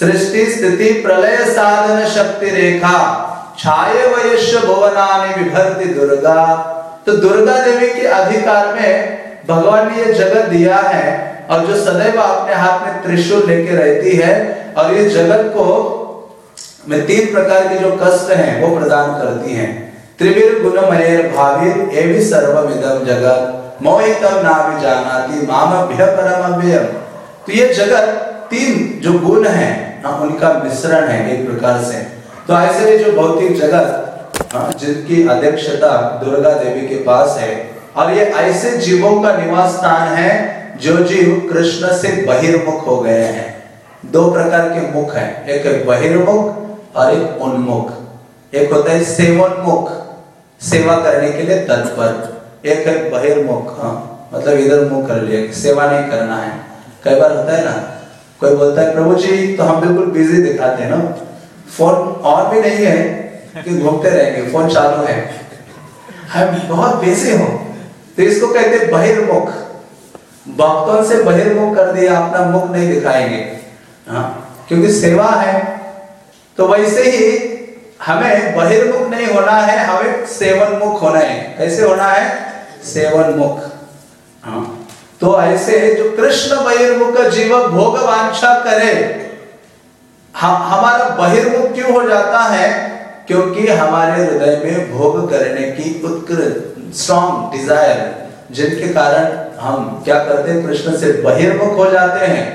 सृष्टि स्थिति प्रलय साधन शक्ति रेखा। छाये वयस्य भुवनानि विभर्ति दुर्गा। तो दुर्गा देवी के अधिकार में भगवान ने ये जगत दिया है और जो सदैव अपने हाथ में त्रिशूल लेके रहती है और ये जगत को में तीन प्रकार के जो कष्ट हैं, वो प्रदान करती हैं। त्रिवीर गुणमय भावीर एवं सर्वविदम जगत। मोहितम ना भी जानाती माम परम तो ये जगत तीन जो गुण हैं हाँ, उनका मिश्रण है एक प्रकार से। तो ऐसे जो भौतिक जगत हाँ, जिनकी अध्यक्षता दुर्गा देवी के पास है और ये ऐसे जीवों का निवास स्थान है जो जीव कृष्ण से बहिर्मुख हो गए हैं। दो प्रकार के मुख हैं एक है बहिर्मुख और एक उन्मुख। एक होता है सेवोन्मुख सेवा करने के लिए तत्पर। एक है बहिर्मुख हाँ मतलब इधर मुँह कर लिया सेवा नहीं करना है। कई बार होता है ना कोई बोलता है, प्रभु जी तो हम बिल्कुल बिज़ी दिखाते हैं ना। फ़ोन ऑन भी नहीं है कि घूमते रहेंगे फ़ोन चालू है। हम बहुत बिज़ी हो। तो इसको कहते बहिर्मुख। भक्तों से बहिर्मुख कर दिया, अपना मुख नहीं दिखाएँगे। हाँ क्योंकि सेवा है। तो वैसे ही हमें बहिर्मुख नहीं होना है, हमें सेवन मुख होना है। कैसे होना है? सेवन मुख तो ऐसे जो कृष्ण बहिर्मुख जीव भोग वांछा करे हम हमारा बहिर्मुख क्यों हो जाता है? क्योंकि हमारे हृदय में भोग करने की उत्कृष्ट स्ट्रॉन्ग डिज़ायर जिनके कारण हम क्या करते हैं? कृष्ण से बहिर्मुख हो जाते हैं।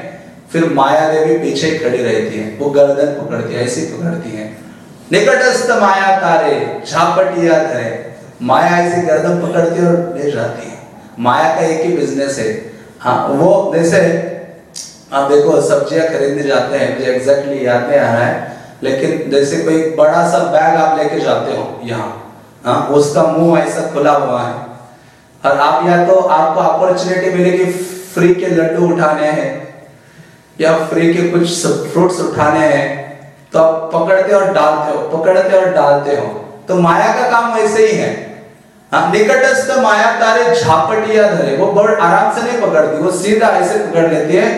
फिर माया देवी पीछे खड़ी रहती है, वो गर्दन पकड़ती है, ऐसी पकड़ती है। निकटस्थ माया तारे झापटिया करे, माया ऐसी गर्दन पकड़ती है और ले जाती है। माया का एक ही बिज़नेस है। हाँ वो जैसे आप देखो, सब्ज़ियाँ खरीदने जाते हैं, मुझे एग्जैक्टली याद नहीं आ रहा है, लेकिन जैसे कोई बड़ा सा बैग आप लेके जाते हो यहाँ हाँ उसका मुँह ऐसा खुला हुआ है। और आप या तो आपको अपॉर्चुनिटी मिलेगी फ्री के लड्डू उठाने हैं, या फ्री के कुछ फ्रूट्स उठाने हैं तो आप पकड़ते और डालते हो, पकड़ते और डालते हो। तो माया का काम वैसे ही है। निकटस्थ माया तारे झापटिया धरे, वो बहुत आराम से नहीं पकड़ती, वो सीधा ऐसे पकड़ लेती है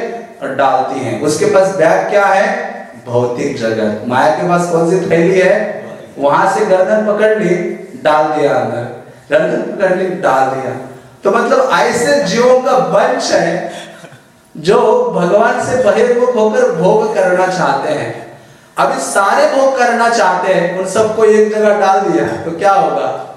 और डालती हैं। उसके पास बैग क्या है? भौतिक जगत। माया के पास कौन सी थैली है? वहाँ से गर्दन पकड़ ली, डाल दिया अंदर। गर्दन पकड़ ली, डाल दिया। तो मतलब ऐसे जीवों का वंश है जो भगवान से बहिर्मुख होकर भोग करना चाहते हैं। अभी सारे भोग करना चाहते हैं, उन सबको एक जगह डाल दिया तो क्या होगा?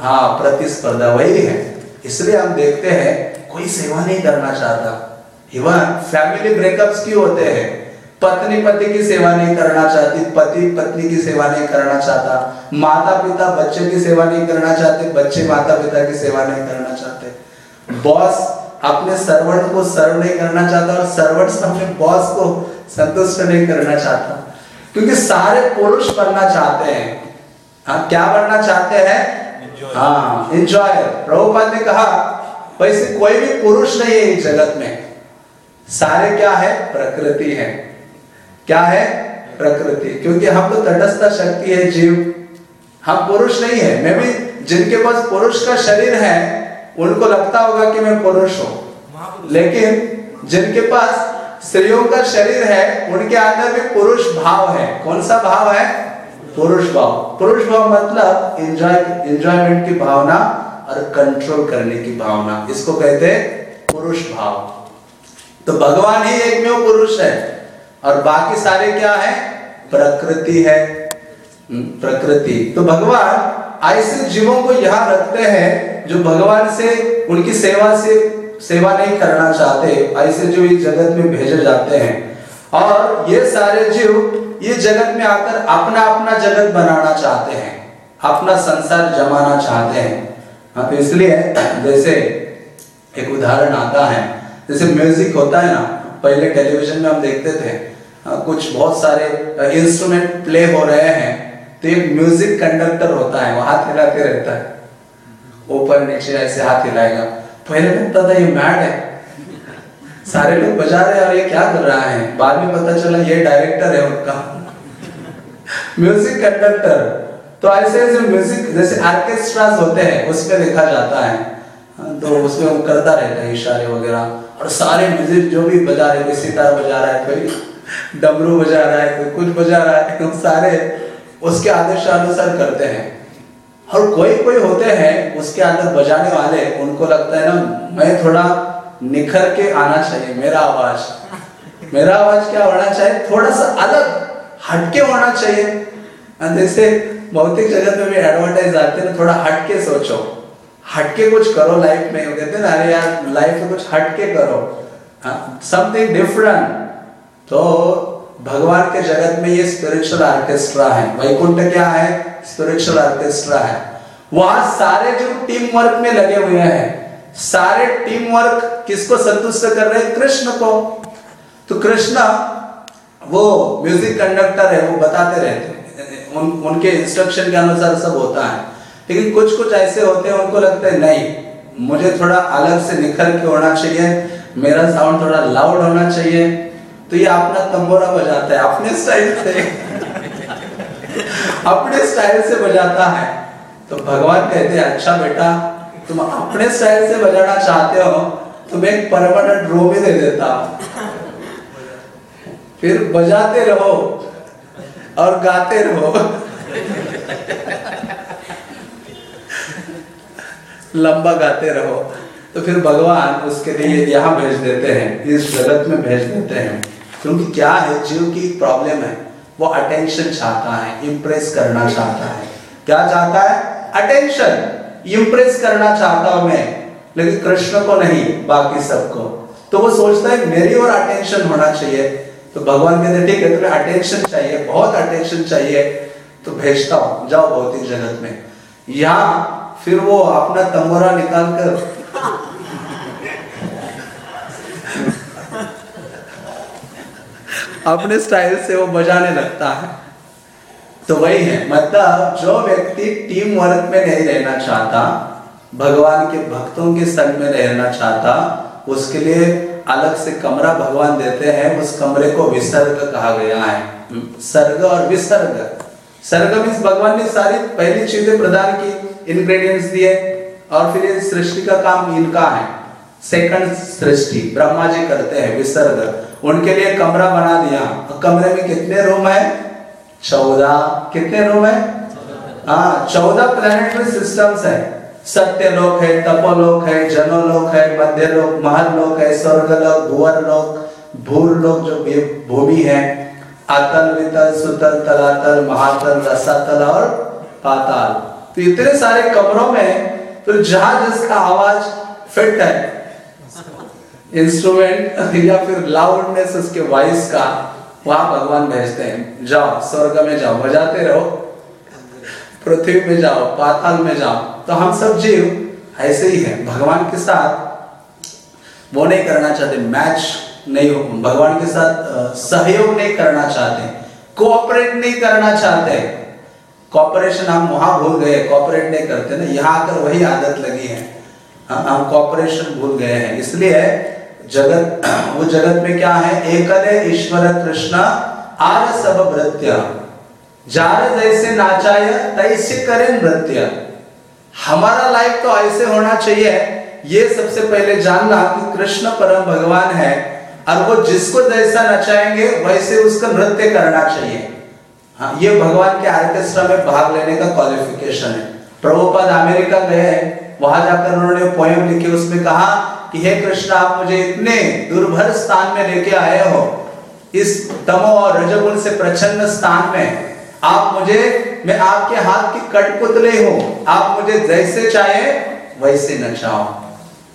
हाँ प्रतिस्पर्धा वही है। इसलिए हम देखते हैं, कोई सेवा नहीं करना चाहता। इवन फैमिली ब्रेकअप्स क्यों होते हैं? पत्नी पति की सेवा नहीं करना चाहती, पति पत्नी की सेवा नहीं करना चाहता माता पिता बच्चे की सेवा नहीं करना चाहते, बच्चे माता पिता की सेवा नहीं करना चाहते। बॉस अपने सर्वेंट को सर्व नहीं करना चाहता और सर्वेंट्स अपने बॉस को संतुष्ट नहीं करना चाहता। क्योंकि सारे पुरुष बनना चाहते हैं। हाँ क्या बनना चाहते हैं? हाँ इंजॉय प्रभुपाद ने कहा वैसे कोई भी पुरुष नहीं है इस जगत में। सारे क्या है? प्रकृति है। क्या है? प्रकृति। क्योंकि हम तो तटस्थ शक्ति है जीव। हम पुरुष नहीं है। मैं भी जिनके पास पुरुष का शरीर है उनको लगता होगा कि मैं पुरुष हूँ। लेकिन जिनके पास स्त्रियों का शरीर है उनके अंदर भी पुरुष भाव है। कौन सा भाव है? पुरुष भाव पुरुष भाव मतलब एंजॉय एंजॉयमेंट की भावना और कंट्रोल करने की भावना। इसको कहते हैं पुरुष भाव तो भगवान ही एक में पुरुष है। और बाकी सारे क्या है? प्रकृति है। हम्म, प्रकृति। तो भगवान ऐसे जीवों को यहाँ रखते हैं जो भगवान से उनकी सेवा से सेवा नहीं करना चाहते। ऐसे जो इस जगत में भेजे जाते हैं। और ये सारे जीव ये जगत में आकर अपना अपना जगत बनाना चाहते हैं अपना संसार जमाना चाहते हैं। हाँ तो इसलिए जैसे एक उदाहरण आता है जैसे म्यूज़िक होता है ना पहले टेलीविज़न में हम देखते थे हाँ, कुछ बहुत सारे इंस्ट्रूमेंट प्ले हो रहे हैं तो एक म्यूज़िक कंडक्टर होता है वो हाथ हिलाते रहता है। ऊपर नीचे ऐसे हाथ हिलाएगा। पहले लगता था ये मैड है। सारे लोग बजा रहे हैं और ये क्या कर रहा है? बाद में पता चला ये डायरेक्टर है उनका। म्यूज़िक कंडक्टर तो ऐसे ऐसे म्यूज़िक जैसे ऑर्केस्ट्रास होते हैं उसमें देखा जाता है। तो उसमें वो करता रहता है इशारे वगैरह। और सारे म्यूज़िक जो भी बजा रहे कोई सितार बजा रहा है, कोई डमरू बजा रहा है, कोई कुछ बजा रहा है तो सारे उसके आदेश अनुसार करते हैं। और कोई कोई होते हैं, उसके अंदर बजाने वाले, उनको लगता है ना, मैं थोड़ा निखर के आना चाहिए, मेरा आवाज़। मेरा आवाज़ क्या होना चाहिए? थोड़ा सा अलग। हटके होना चाहिए। एंड जैसे भौतिक जगत में भी एडवर्टाइज आते हैं थोड़ा हटके सोचो। हटके कुछ करो लाइफ में कहते हैं ना, अरे यार लाइफ में कुछ हटके करो। समथिंग डिफरेंट तो भगवान के जगत में ये स्पिरिचुअल ऑर्केस्ट्रा है। वैकुंठ क्या है? स्पिरिचुअल ऑर्केस्ट्रा है। वहाँ सारे जो टीम वर्क में लगे हुए हैं, सारे टीम वर्क किसको संतुष्ट कर रहे हैं? कृष्ण को। तो कृष्ण वो म्यूज़िक कंडक्टर है वो बताते रहते हैं। उन, उनके इंस्ट्रक्शन के अनुसार सब होता है। लेकिन कुछ कुछ ऐसे होते हैं उनको लगता है नहीं मुझे थोड़ा अलग से निखर के होना चाहिए मेरा साउंड थोड़ा लाउड होना चाहिए। तो ये अपना तंबोरा बजाता है अपने स्टाइल से। अपने स्टाइल से बजाता है। तो भगवान कहते हैं अच्छा बेटा तुम अपने स्टाइल से बजाना चाहते हो तो मैं एक परमानेंट रो भी दे देता फिर बजाते रहो और गाते रहो। लंबा गाते रहो। तो फिर भगवान उसके लिए यहाँ भेज देते हैं, इस जगत में भेज देते हैं। क्योंकि क्या है, जीव की प्रॉब्लम है। वो अटेंशन चाहता है इम्प्रेस करना चाहता है। क्या चाहता है? अटेंशन इम्प्रेस करना चाहता हूँ मैं, लेकिन कृष्ण को नहीं, बाकी सबको। तो वो सोचता है, मेरी और अटेंशन होना चाहिए। तो भगवान कहते, ठीक है, तुम्हें अटेंशन चाहिए, बहुत अटेंशन चाहिए तो भेजता हूँ, जाओ भौतिक जगत में। यहाँ फिर वो अपना तंबोरा निकाल कर अपने स्टाइल से वो बजाने लगता है। तो वही है मतलब जो व्यक्ति टीम वर्क में नहीं रहना चाहता, भगवान के भक्तों के संग में रहना चाहता, उसके लिए अलग से कमरा भगवान देते हैं उस कमरे को विसर्ग कहा गया है। सर्ग और विसर्ग। सर्ग में भगवान ने सारी पहली चीज़ें प्रदान की इंग्रेडिएंट्स दिए और फिर ये सृष्टि का काम इनका है। सेकंड सृष्टि ब्रह्मा जी करते हैं विसर्ग। उनके लिए कमरा बना दिया। कमरे में कितने रूम है? चौदह। कितने रूम है? हाँ चौदह प्लेनेटरी सिस्टम्स है। सत्य लोक है, तपोलोक है, जनोलोक है मध्य लोक महल लोक है स्वर्ग लोक भुवर लोक भूर लोक जो भूमि है, अतल, वितल, सुतल, तलातल, महातल, रसातल और पाताल। तो इतने सारे कमरों में तो जहाँ जिसका आवाज़ फिट है इंस्ट्रूमेंट या फिर लाउडनेस उसके वॉइस का, वहाँ भगवान भेजते हैं, जाओ, स्वर्ग में जाओ, बजाते रहो, पृथ्वी में जाओ, पाताल में जाओ। तो हम सब जीव ऐसे ही है। भगवान के साथ वो नहीं करना चाहते मैच नहीं हो भगवान के साथ सहयोग नहीं करना चाहते कोऑपरेट नहीं करना चाहते। कॉपरेशन हम वहाँ भूल गए कॉपरेट नहीं करते ना। यहाँ आकर वही आदत लगी है। हम कॉपरेशन भूल गए हैं। इसलिए जगत, वो जगत में क्या है? एकले ईश्वर कृष्ण आर सब नृत्य जार जैसे नाचाय तैसे करे नृत्य। हमारा लाइफ तो ऐसे होना चाहिए। ये सबसे पहले जानना कि कृष्ण परम भगवान है और वो जिसको जैसा नचाएँगे, वैसे उसका नृत्य करना चाहिए। हाँ ये भगवान के ऑर्केस्ट्रा में भाग लेने का क्वालिफिकेशन है। प्रभुपद अमेरिका गए, वहाँ जाकर उन्होंने पोएम लिखी, उसमें कहा कि, हे कृष्ण, आप मुझे इतने दुर्भर स्थान में लेके आए हो। इस तमो और रजगुण से प्रचन्न स्थान में आप मुझे, मैं आपके हाथ की कठपुतली हूँ। आप मुझे जैसे चाहे, वैसे नचाओ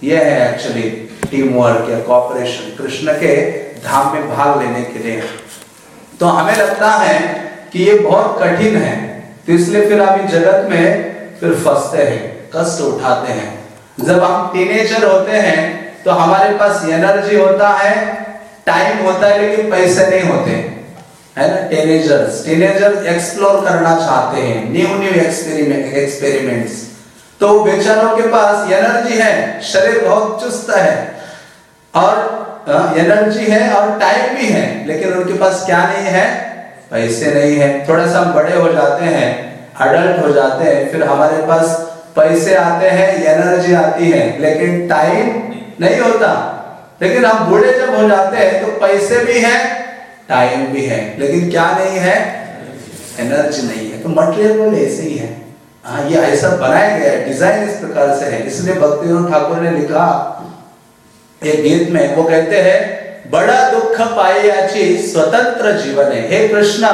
यह है एक्चुअली टीम वर्क या कॉपरेशन कृष्ण के धाम में भाग लेने के लिए। तो हमें लगता है कि ये बहुत कठिन है। तो इसलिए फिर इस जगत में फिर फंसते हैं, कष्ट उठाते हैं। जब हम टीनेजर होते हैं तो हमारे पास एनर्जी होता है टाइम होता है, लेकिन पैसे नहीं होते। है ना टीनेजर्स टीनेजर्स एक्सप्लोर करना चाहते हैं। न्यू न्यू एक्सपेरिमेंट एक्सपेरिमेंट्स तो बेचारों के पास एनर्जी है, शरीर बहुत चुस्त है। और एनर्जी है और टाइम भी है, लेकिन उनके पास क्या नहीं है? पैसे नहीं है। थोड़ा सा बड़े हो जाते हैं अडल्ट हो जाते हैं, फिर हमारे पास पैसे आते हैं एनर्जी आती है, लेकिन टाइम नहीं होता। लेकिन हम बूढ़े जब हो जाते हैं तो पैसे भी है टाइम भी है, लेकिन क्या नहीं है? एनर्जी नहीं है। तो मटेरियल ऐसे ही है। हाँ ये ऐसा बनाया गया है डिज़ाइन इस प्रकार से है। इसलिए भक्ति ठाकुर ने लिखा एक गीत में, वो कहते हैं, बड़ा दुख पाई स्वतंत्र जीवन। है हे कृष्णा,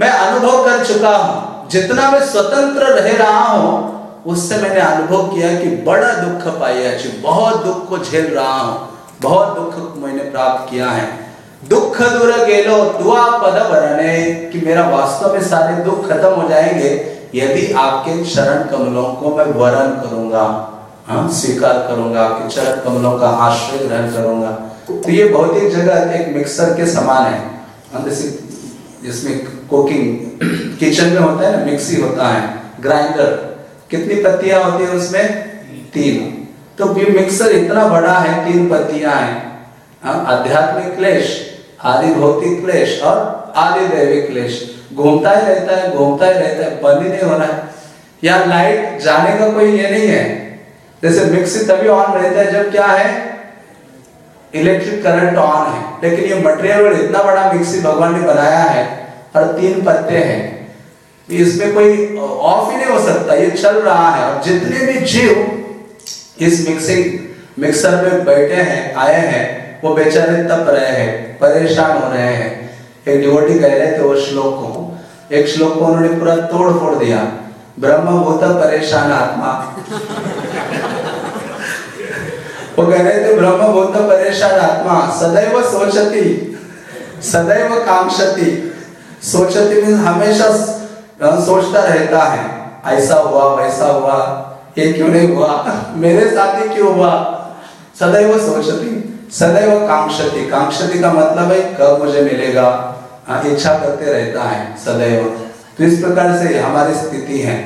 मैं अनुभव कर चुका हूँ। जितना मैं स्वतंत्र रह रहा हूँ, उससे मैंने अनुभव किया कि बड़ा दुख पाई बहुत दुख को झेल रहा हूँ, बहुत दुख मैंने प्राप्त किया है। दुख दूर गेलो दुआ पद वरणे कि मेरा वास्तव में सारे दुख खत्म हो जाएँगे यदि आपके चरण कमलों को मैं वरण करूँगा। हाँ स्वीकार करूँगा आपके चरण कमलों का आश्रय ग्रहण करूँगा। तो ये भौतिक जगत एक मिक्सर के समान है। हाँ, जिसमें कुकिंग किचन में होता है ना मिक्सी होता है ग्राइंडर कितनी पत्तियाँ होती है उसमें? तीन। तो ये मिक्सर इतना बड़ा है तीन पत्तियाँ हैं। हाँ, आध्यात्मिक क्लेश आदि भौतिक क्लेश और आदि दैविक क्लेश। घूमता ही रहता है, घूमता ही रहता है, बंद ही नहीं हो रहा है या लाइट जाने का कोई ये नहीं है। जैसे मिक्सी तभी ऑन रहता है जब क्या है? इलेक्ट्रिक करंट ऑन है। लेकिन ये मटेरियल इतना बड़ा मिक्सी भगवान ने बनाया है। और तीन पत्ते हैं। इसमें कोई ऑफ़ ही नहीं हो सकता। ये चल रहा है। और जितने भी जीव इस मिक्सिंग मिक्सर में बैठे हैं, आए हैं वो बेचारे तप रहे हैं, परेशान हो रहे हैं। एक डिवोटी कह रहे थे वो श्लोक को, एक श्लोक को उन्होंने पूरा तोड़ फोड़ दिया। ब्रह्म भूत परेशान आत्मा। वो कह रहे थे ब्रह्म भूत परेशान आत्मा, सदैव सोचती, सदैव कामशति सोचती मीन हमेशा सोचता रहता है। ऐसा हुआ, वैसा हुआ, ये क्यों नहीं हुआ? मेरे साथ ही क्यों हुआ? सदैव सोचती। सदैव कांक्षति। कांक्षति का मतलब है कब मुझे मिलेगा? हाँ, इच्छा करते रहता है सदैव। तो इस प्रकार से हमारी स्थिति है।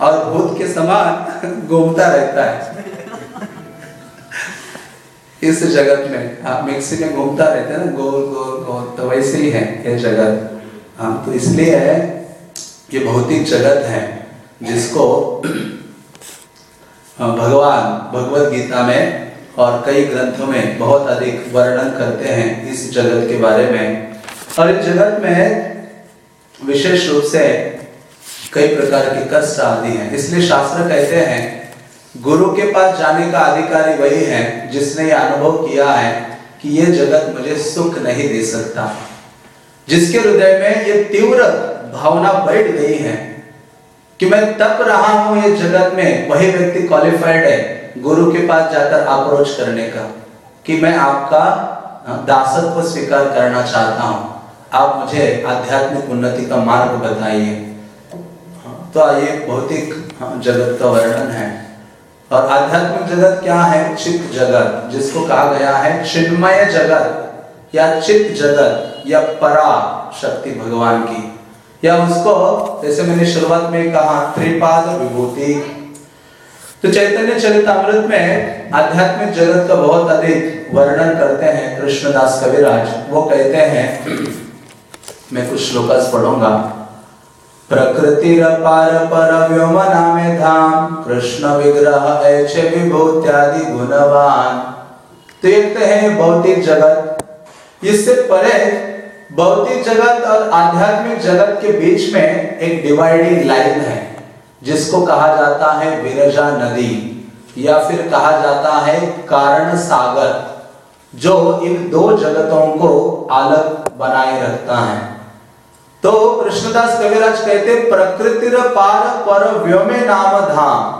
और भूत के समान घूमता रहता है। इस जगत में हाँ मिक्सी में घूमता रहते है ना गोल गोल गोल तो वैसे ही है ये जगत। हाँ तो इसलिए है ये भौतिक जगत है जिसको हाँ, भगवान भगवत गीता में और कई ग्रंथों में बहुत अधिक वर्णन करते हैं इस जगत के बारे में। और इस जगत में विशेष रूप से कई प्रकार के कष्ट आदि हैं। इसलिए शास्त्र कहते हैं, गुरु के पास जाने का अधिकारी वही है जिसने यह अनुभव किया है कि यह जगत मुझे सुख नहीं दे सकता, जिसके हृदय में ये तीव्र भावना बैठ गई है कि मैं तप रहा हूँ। ये जगत में वही व्यक्ति क्वालिफाइड है गुरु के पास जाकर अप्रोच करने का कि मैं आपका दासत्व स्वीकार करना चाहता हूँ। आप मुझे आध्यात्मिक उन्नति का मार्ग बताइए। तो ये भौतिक जगत का वर्णन है। और आध्यात्मिक जगत क्या है? चित्त जगत, जिसको कहा गया है चिन्मय जगत, या चित्त जगत, या परा शक्ति भगवान की। या उसको, जैसे मैंने शुरुआत में कहा, त्रिपाद विभूति तो चैतन्य चरितमृत में आध्यात्मिक जगत का बहुत अधिक वर्णन करते हैं कृष्णदास कविराज। वो कहते हैं, मैं कुछ श्लोकस पढ़ूँगा। प्रकृति पार पर व्योम नामे धाम, कृष्ण विग्रह ऐसे विभूत्यादि गुणवान। तो एक है भौतिक जगत। इससे परे भौतिक जगत और आध्यात्मिक जगत के बीच में एक डिवाइडिंग लाइन है। जिसको कहा जाता है विरजा नदी, या फिर कहा जाता है कारण सागर, जो इन दो जगतों को अलग बनाए रखता है। तो कृष्णदास कविराज कहते प्रकृति पार पर व्योमे नाम धाम।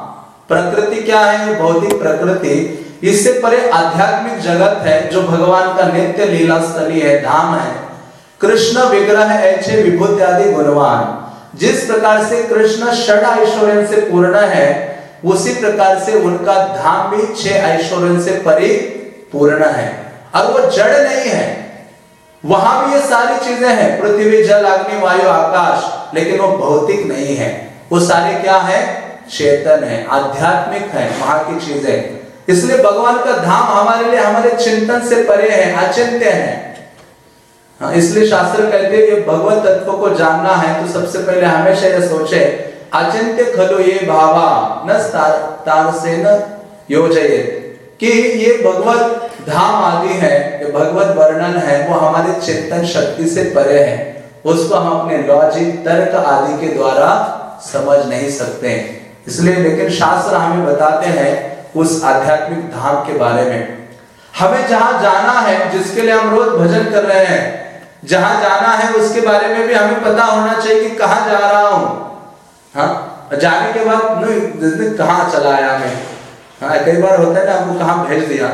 प्रकृति क्या है? भौतिक प्रकृति। इससे परे आध्यात्मिक जगत है, जो भगवान का नित्य लीला स्थली है, धाम है। कृष्ण विग्रह ऐसे विभूति आदि गुणवान। जिस प्रकार से कृष्ण षड ऐश्वर्य से पूर्ण है, उसी प्रकार से उनका धाम भी छह ऐश्वर्य से परिपूर्ण है। और वो जड़ नहीं है। वहाँ भी ये सारी चीज़ें हैं, पृथ्वी, जल, अग्नि, वायु, आकाश, लेकिन वो भौतिक नहीं है। वो सारे क्या है? चेतन है, आध्यात्मिक है, वहाँ की चीज़ें। इसलिए भगवान का धाम हमारे लिए हमारे चिंतन से परे है, अचिंत्य है। इसलिए शास्त्र कहते हैं भगवत तत्व को जानना है तो सबसे पहले हमेशा यह सोचे, अचिंत्य खलो ये भावा, न योजयत कि ये भगवत धाम आदि है, ये भगवत वर्णन है, वो हमारे चिंतन शक्ति से परे है। उसको हम अपने लॉजिक तर्क आदि के द्वारा समझ नहीं सकते। इसलिए लेकिन शास्त्र हमें बताते हैं उस आध्यात्मिक धाम के बारे में। हमें जहाँ जाना है, जिसके लिए हम रोज भजन कर रहे हैं जहाँ जाना है उसके बारे में भी हमें पता होना चाहिए कि कहाँ जा रहा हूँ। हाँ? जाने के बाद कहाँ चला आया मैं? हाँ कई बार होता है ना, हमको कहाँ भेज दिया।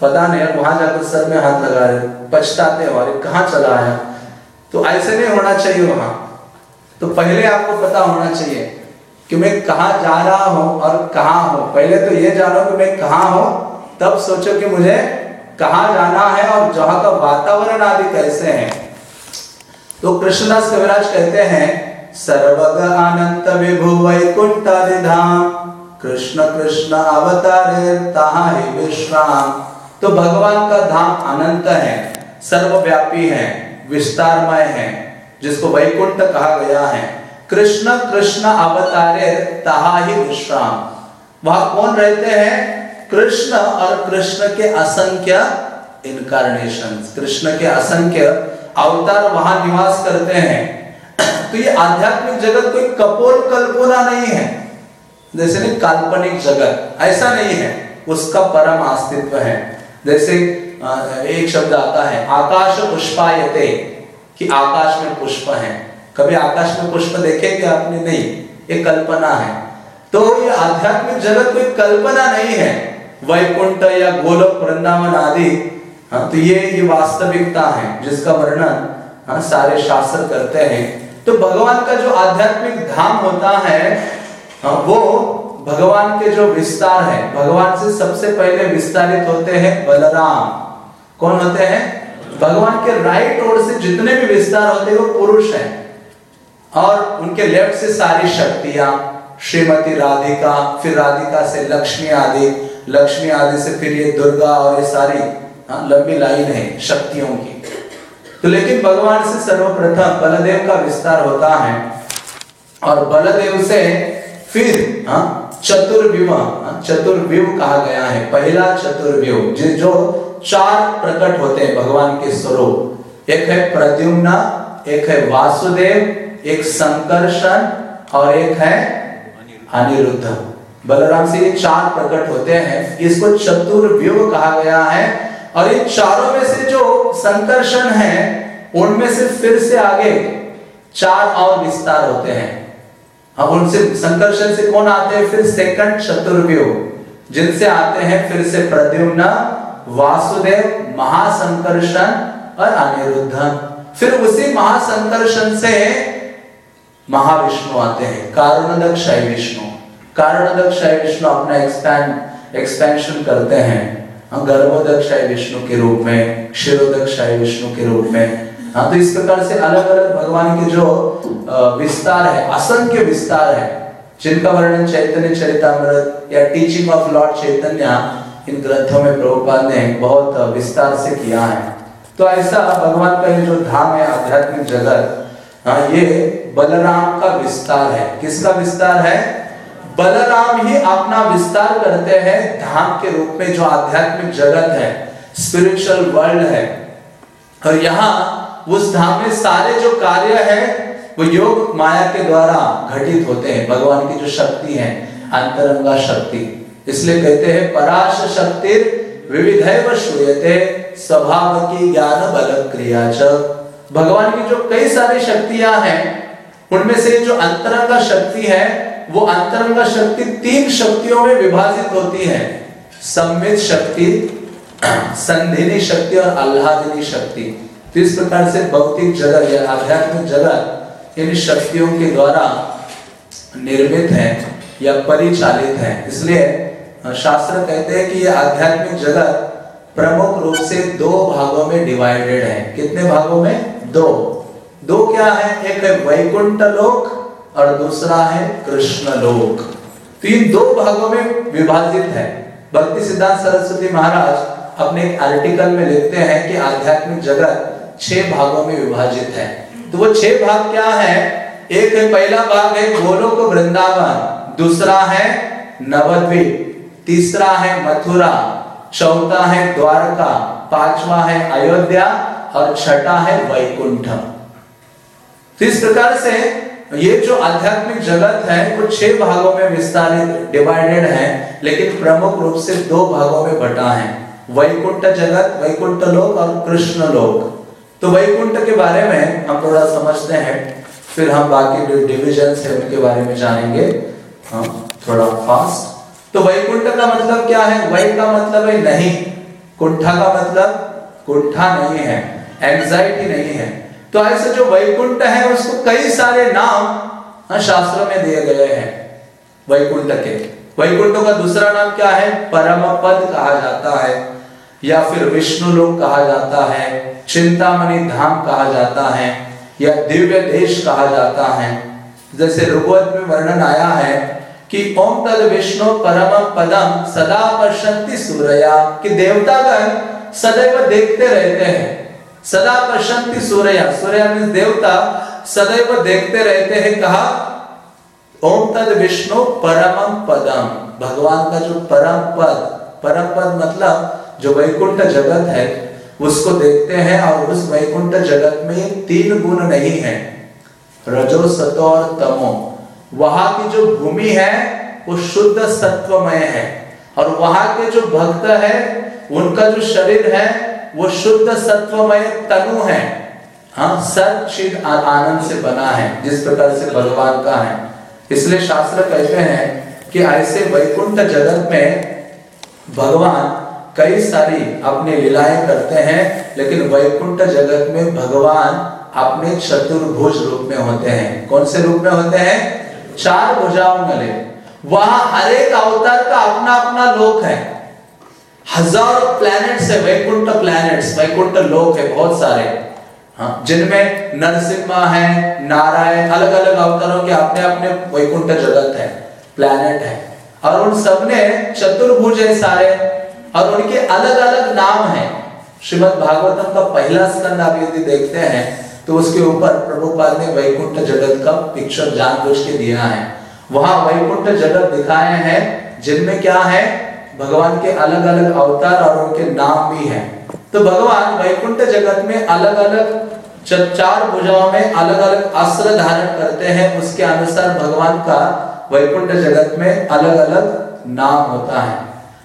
पता नहीं वहाँ जाकर सर में हाथ लगा रहे, पछताते हमारे कहाँ चला आया। तो ऐसे नहीं होना चाहिए वहाँ। तो पहले आपको पता होना चाहिए कि मैं कहा जा रहा हूँ और कहा हूँ। पहले तो ये जानो कि मैं कहा हूँ, तब सोचो कि मुझे कहा जाना है और जहाँ का वातावरण आदि कैसे है। तो कृष्णदास कविराज कहते हैं, सर्वग अनंत विभु वैकुंठ धाम कृष्ण कृष्ण अवतारे विश्राम तो भगवान का धाम अनंत है, सर्वव्यापी है, विस्तारमय है, जिसको वैकुंठ कहा गया है। कृष्ण कृष्ण अवतारे तहा ही विश्राम वहाँ कौन रहते हैं? कृष्ण और कृष्ण के असंख्य इनकारनेशन कृष्ण के असंख्य अवतार वहाँ निवास करते हैं। तो ये आध्यात्मिक जगत कोई कपोल कल्पना नहीं है। जैसे नहीं, काल्पनिक जगत, ऐसा नहीं है। उसका परम अस्तित्व है। जैसे एक शब्द आता है, आकाश पुष्पायते, कि आकाश में पुष्प है। कभी आकाश में पुष्प देखे कि आपने? नहीं, ये कल्पना है। तो ये आध्यात्मिक जगत कोई कल्पना नहीं है। वैकुंठ या गोलोक वृंदावन आदि हाँ तो ये ये वास्तविकता है, जिसका वर्णन हाँ सारे शास्त्र करते हैं। तो भगवान का जो आध्यात्मिक धाम होता है हाँ वो भगवान के जो विस्तार है, भगवान से सबसे पहले विस्तारित होते हैं बलराम। कौन होते हैं? भगवान के राइट ओर से जितने भी विस्तार होते हैं, वो पुरुष हैं। और उनके लेफ़्ट से सारी शक्तियाँ, श्रीमती राधिका, फिर राधिका से लक्ष्मी आदि लक्ष्मी आदि से फिर ये दुर्गा और ये सारी हाँ, लंबी लाइन है शक्तियों की। तो लेकिन भगवान से सर्वप्रथम बलदेव का विस्तार होता है और बलदेव से फिर हाँ चतुर्व्यूह हाँ, चतुर्व्यूह कहा गया है। पहला चतुर्व्यूह जो चार प्रकट होते हैं भगवान के स्वरूप। एक है प्रद्युम्ना एक है वासुदेव एक संकर्षण और एक है अनिरुद्ध। बलराम से ये चार प्रकट होते हैं। इसको चतुर्व्यूह कहा गया है। और इन चारों में से जो संकर्षण है, उनमें से फिर से आगे चार और विस्तार होते हैं। अब उनसे संकर्षण से कौन आते हैं? फिर सेकंड चतुर्व्यूह जिनसे आते हैं फिर से प्रद्युम्न, वासुदेव, महासंकर्षण और अनिरुद्ध। फिर उसी महासंकर्षण से महाविष्णु आते हैं, कारणदक्ष विष्णु। कारणदक्ष विष्णु अपना एक्सपैंड एक्सपेंशन करते हैं। हाँ गर्भोदक्ष विष्णु के रूप में क्षीरोदक्ष विष्णु के रूप में हाँ तो इस प्रकार से अलग अलग भगवान के जो विस्तार है, असंख्य विस्तार है, जिनका वर्णन चैतन्य, चरितमृत या टीचिंग ऑफ़ लॉर्ड चैतन्य इन ग्रंथों में प्रभुपाद ने बहुत विस्तार से किया है। तो ऐसा भगवान का ये जो धाम है, आध्यात्मिक जगत हाँ ये बलराम का विस्तार है। किसका विस्तार है? बलराम ही अपना विस्तार करते हैं धाम के रूप में, जो आध्यात्मिक जगत है स्पिरिचुअल वर्ल्ड है। और यहाँ, उस धाम में सारे जो कार्य है, वो योग माया के द्वारा घटित होते हैं। भगवान की जो शक्ति है, अंतरंगा शक्ति। इसलिए कहते हैं, पराश शक्ति विविध स्वभाव की ज्ञान बल क्रिया भगवान की जो कई सारी शक्तियाँ हैं, उनमें से जो अंतरंग शक्ति है वो अंतरंग शक्ति तीन शक्तियों में विभाजित होती है। सम्मित शक्ति, संधिनी शक्ति और आह्लादिनी शक्ति। तो इस प्रकार से भौतिक जगत या आध्यात्मिक जगत इन शक्तियों के द्वारा निर्मित है या परिचालित है। इसलिए शास्त्र कहते हैं कि यह आध्यात्मिक जगत प्रमुख रूप से दो भागों में डिवाइडेड है। कितने भागों में? दो। दो क्या है? एक है वैकुंठ लोक और दूसरा है कृष्ण लोक तो इन दो भागों में विभाजित है। भक्ति सिद्धांत सरस्वती महाराज अपने आर्टिकल में लिखते हैं कि आध्यात्मिक जगत छह भागों में विभाजित है। तो वो छह भाग क्या है? एक है पहला भाग है गोलोक वृंदावन, दूसरा है नवद्वीप, तीसरा है मथुरा, चौथा है द्वारका, पांचवा है अयोध्या और छठा है वैकुंठ तो इस प्रकार से ये जो आध्यात्मिक जगत है, वो छह भागों में विस्तारित डिवाइडेड है, लेकिन प्रमुख रूप से दो भागों में बटा है। वैकुंठ जगत, वैकुंठ लोक और कृष्ण लोक। तो वैकुंठ के बारे में हम थोड़ा समझते हैं, फिर हम बाकी जो डिविजन है, उनके बारे में जानेंगे। हम थोड़ा फास्ट तो वैकुंठ का मतलब क्या है? वै का मतलब है नहीं। कुंठा का मतलब कुंठा नहीं है एंजाइटी नहीं है। तो ऐसे जो वैकुंठ है, उसको कई सारे नाम शास्त्र में दिए गए हैं वैकुंठ के। वैकुंठ का दूसरा नाम क्या है? परम पद कहा जाता है, या फिर विष्णु लोक कहा जाता है, चिंतामणि धाम कहा जाता है, या दिव्य देश कहा जाता है। जैसे रुगवत में वर्णन आया है कि ओम तद विष्णु परम पदम सदा पश्यंती सूर्या, कि देवतागण सदैव देखते रहते हैं। सदा पश्यंती सूर्य। सूर्य मीन देवता सदैव देखते रहते हैं। कहा, ओम तद विष्णु परम पदम। भगवान का जो परम पद परम पद मतलब जो वैकुंठ जगत है, उसको देखते हैं और उस वैकुंठ जगत में तीन गुण नहीं है। रजो, सतो और तमो। वहाँ की जो भूमि है, वो शुद्ध सत्वमय है। और वहाँ के जो भक्त है, उनका जो शरीर है वो शुद्ध सत्वमय तनु है। हाँ सर सचिद आनंद से बना है, जिस प्रकार से भगवान का है। इसलिए शास्त्र कहते हैं कि ऐसे वैकुंठ जगत में भगवान कई सारी अपनी लीलाएँ करते हैं, लेकिन वैकुंठ जगत में भगवान अपने चतुर्भुज रूप में होते हैं। कौन से रूप में होते हैं? चार भुजाओं वाले वहाँ हर एक अवतार का अपना अपना लोक है। हज़ारों प्लैनेट्स है, वैकुंठ प्लैनेट्स वैकुंठ लोक है, बहुत सारे। हाँ जिनमें नरसिम्हा है, नारायण अलग अलग अवतारों के अपने अपने वैकुंठ जगत है प्लैनेट है। और उन सबने चतुर्भुज है सारे, और उनके अलग अलग नाम है। श्रीमद भागवतम का पहला स्कंद आप यदि देखते हैं तो उसके ऊपर प्रभुपाद ने वैकुंठ जगत का पिक्चर जानबूझ के दिया है। वहाँ वैकुंठ जगत दिखाए हैं, जिनमें क्या है? भगवान के अलग अलग अवतार और उनके नाम भी हैं। तो भगवान वैकुंठ जगत में अलग अलग चार भुजाओं में अलग अलग अस्त्र धारण करते हैं। उसके अनुसार भगवान का वैकुंठ जगत में अलग अलग नाम होता है।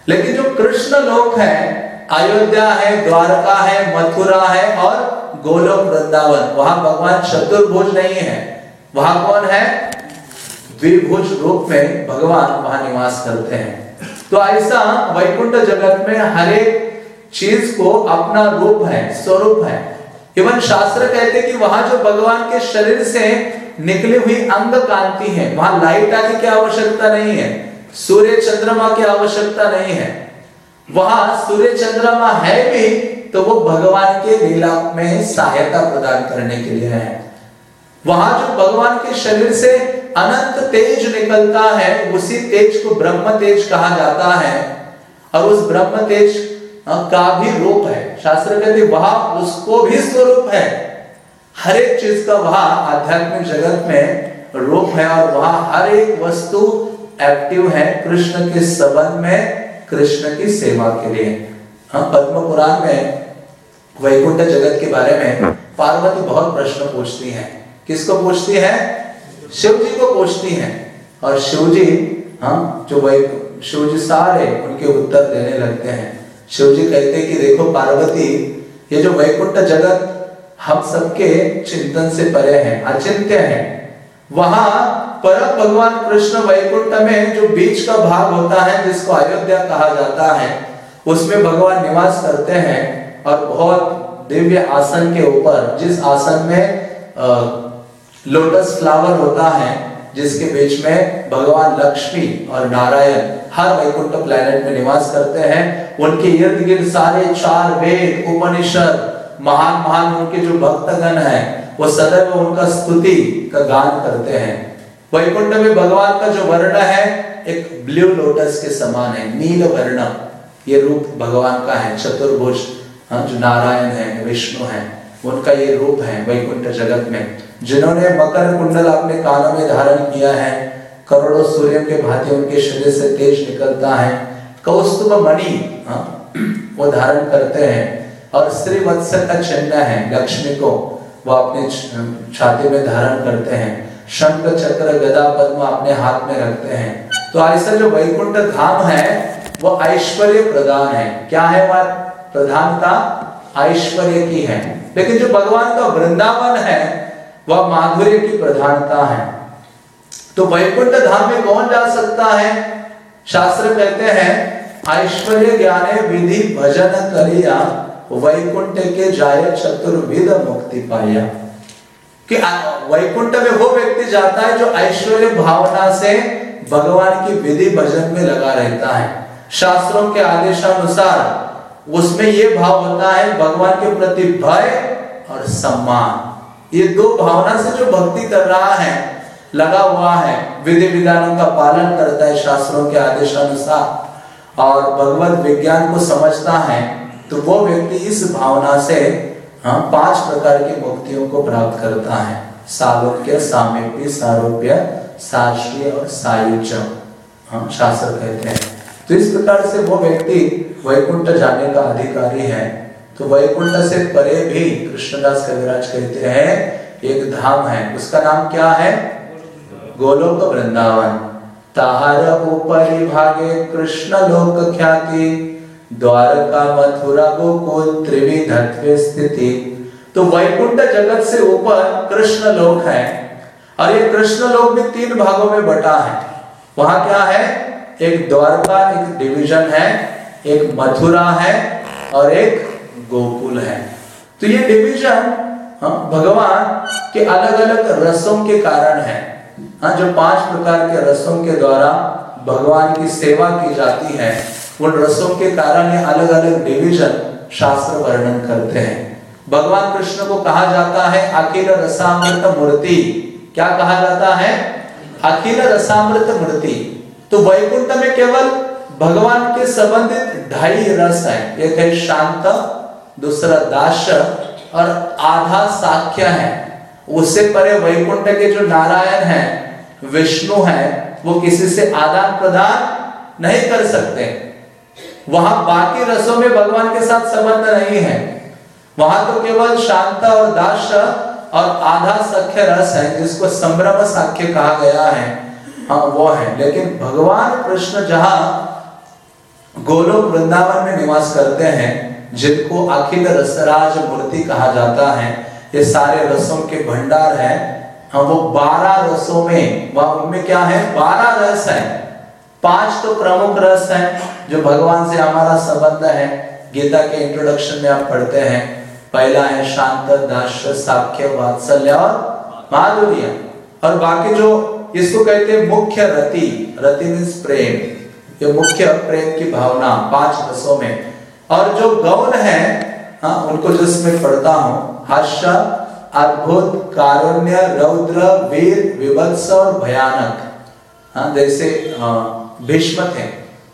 लेकिन जो कृष्ण लोक है, अयोध्या है, द्वारका है, मथुरा है और गोलोक वृंदावन, वहाँ भगवान चतुर्भुज नहीं है। वहाँ कौन है? द्विभुज रूप में भगवान वहाँ निवास करते हैं। तो ऐसा वैकुंठ जगत में हर एक चीज़ को अपना रूप है, स्वरूप है। इवन शास्त्र कहते कि वहाँ जो भगवान के शरीर से निकली हुई अंग कांति है, वहाँ लाइट आदि की आवश्यकता नहीं है, सूर्य चंद्रमा की आवश्यकता नहीं है। वहाँ सूर्य चंद्रमा है भी तो वो भगवान के लीला में सहायता प्रदान करने के लिए है। वहाँ जो भगवान के शरीर से अनंत तेज निकलता है, उसी तेज को ब्रह्म तेज कहा जाता है। और उस ब्रह्म तेज का भी रूप है। शास्त्र कहते वहाँ उसको भी स्वरूप है। हर एक चीज़ का वहाँ आध्यात्मिक जगत में रूप है और वहाँ हर एक वस्तु एक्टिव है, कृष्ण के संबंध में, कृष्ण की सेवा के लिए। हम पद्म पुराण में, वैकुंठ जगत के बारे में पार्वती बहुत प्रश्न पूछती हैं। किसको पूछती है? शिव जी को पूछती हैं। और शिव जी हम जो वही शिव जी सारे उनके उत्तर देने लगते हैं। शिव जी कहते हैं कि देखो पार्वती, ये जो वैकुंठ जगत हम सबके चिंतन से परे हैं, अचिंत्य हैं। वहाँ परम भगवान कृष्ण वैकुंठ में जो बीच का भाग होता है, जिसको अयोध्या कहा जाता है, उसमें भगवान निवास करते हैं और बहुत दिव्य आसन के ऊपर, जिस आसन में लोटस फ्लावर होता है जिसके बीच में भगवान लक्ष्मी और नारायण हर वैकुंठ प्लेनेट में निवास करते हैं। उनके इर्द गिर्द सारे चार वेद उपनिषद महान महान उनके जो भक्तगण हैं वो सदैव उनका स्तुति का गान करते हैं। वैकुंठ में भगवान का जो वर्ण है एक ब्लू लोटस के समान है नील वर्ण। ये रूप भगवान का है चतुर्भुज हाँ, जो नारायण है विष्णु है उनका ये रूप है वैकुंठ जगत में। जिन्होंने मकर कुंडल अपने कानों में धारण किया है करोड़ों सूर्य के भांति उनके शरीर से तेज निकलता है। कौस्तुभ मणि हाँ, वो धारण करते हैं और स्त्री वत्सल का चिन्ह है लक्ष्मी को वो अपने छाती में धारण करते हैं। शंख चक्र गदा पद्म अपने हाथ में रखते हैं। तो ऐसा जो वैकुंठ धाम है वो ऐश्वर्य प्रदान है। क्या है वह प्रधानता? ऐश्वर्य की है। लेकिन जो भगवान का वृंदावन है वह माधुर्य की प्रधानता है। तो वैकुंठ धाम में कौन जा सकता है? शास्त्र कहते हैं, ऐश्वर्य ज्ञाने विधि भजन करिया, वैकुंठ के जाय चतुर्विध मुक्ति पाया कि वैकुंठ में वो व्यक्ति जाता है जो ऐश्वर्य भावना से भगवान की विधि भजन में लगा रहता है। शास्त्रों के आदेशानुसार उसमें ये भाव होता है, भगवान के प्रति भय और सम्मान। ये दो भावना से जो भक्ति कर रहा है, लगा हुआ है विधि विधानों का पालन करता है शास्त्रों के आदेशानुसार और भगवत विज्ञान को समझता है तो वो व्यक्ति इस भावना से हाँ पाँच प्रकार की मुक्तियों को प्राप्त करता है। सालोक्य, सामीप्य, सारोप्य, साश्रीय और सायुज हाँ शास्त्र कहते हैं। तो इस प्रकार से वो व्यक्ति वैकुंठ जाने का अधिकारी है। तो वैकुंठ से परे भी कृष्णदास कविराज कहते हैं, एक धाम है। उसका नाम क्या है? गोलोक वृंदावन। ताहर ऊपरी भागे कृष्ण लोक ख्याति, द्वारका मथुरा गोकुल त्रिविधत्व स्थिति। तो वैकुंठ जगत से ऊपर कृष्ण लोक है, और ये कृष्ण लोक भी तीन भागों में बटा है। वहाँ क्या है? एक द्वारका, एक डिवीज़न है, एक मथुरा है, और एक गोकुल है। तो ये डिवीज़न हाँ, भगवान के अलग अलग रसों के कारण है। हाँ जो पाँच प्रकार के रसों के द्वारा भगवान की सेवा की जाती है उन रसों के कारण ये अलग अलग डिवीज़न शास्त्र वर्णन करते हैं। भगवान कृष्ण को कहा जाता है अखिल रसामृत मूर्ति। क्या कहा जाता है? अखिल रसामृत मूर्ति। तो वैकुंठ में केवल भगवान के संबंधित ढाई रस है। एक है शांत दूसरा दाश और आधा साख्य है। उससे परे वैकुंठ के जो नारायण है, विष्णु है, वो किसी से आदान प्रदान नहीं कर सकते। वहाँ बाकी रसों में भगवान के साथ संबंध नहीं है। वहाँ तो केवल शांत और दास और आधा सख्य रस है, जिसको संभ्रम साख्य कहा गया है। हाँ वो है। लेकिन भगवान कृष्ण जहाँ गोलोक वृंदावन में निवास करते हैं जिनको अखिल रसराज मूर्ति कहा जाता है, ये सारे रसों के भंडार है। हाँ वो बारह रसों में, वह उनमें क्या है? बारह रस है। पाँच तो प्रमुख रस हैं, जो भगवान से हमारा संबंध है। गीता के इंट्रोडक्शन में आप पढ़ते हैं। पहला है शांत दाश साख्य, वात्सल्य और माधुर्य। और बाकी जो इसको कहते हैं मुख्य रति रति मीन्स प्रेम। ये मुख्य प्रेम की भावना पाँच रसों में। और जो गौन है हाँ उनको जिसमें पढ़ता हूँ हर्ष अद्भुत कारुण्य रौद्र वीर विवत्स और भयानक। हाँ जैसे हाँ, भीष्म थे।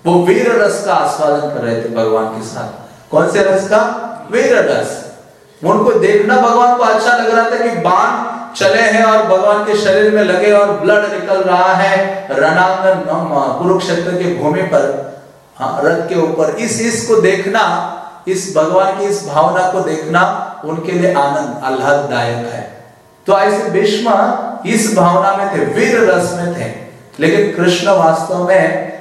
वो वीर रस का आस्वादन कर रहे थे भगवान के साथ। कौन से रस का? वीर रस। उनको देखना भगवान को अच्छा लग रहा था कि बाण चले हैं और भगवान के शरीर में लगे और ब्लड निकल रहा है रणांगन कुरुक्षेत्र की भूमि पर। हाँ, रथ के ऊपर। इस इस को देखना इस भगवान की इस भावना को देखना उनके लिए आनंद आह्लाददायक है। तो ऐसे भीष्म इस भावना में थे वीर रस में थे। लेकिन कृष्ण वास्तव में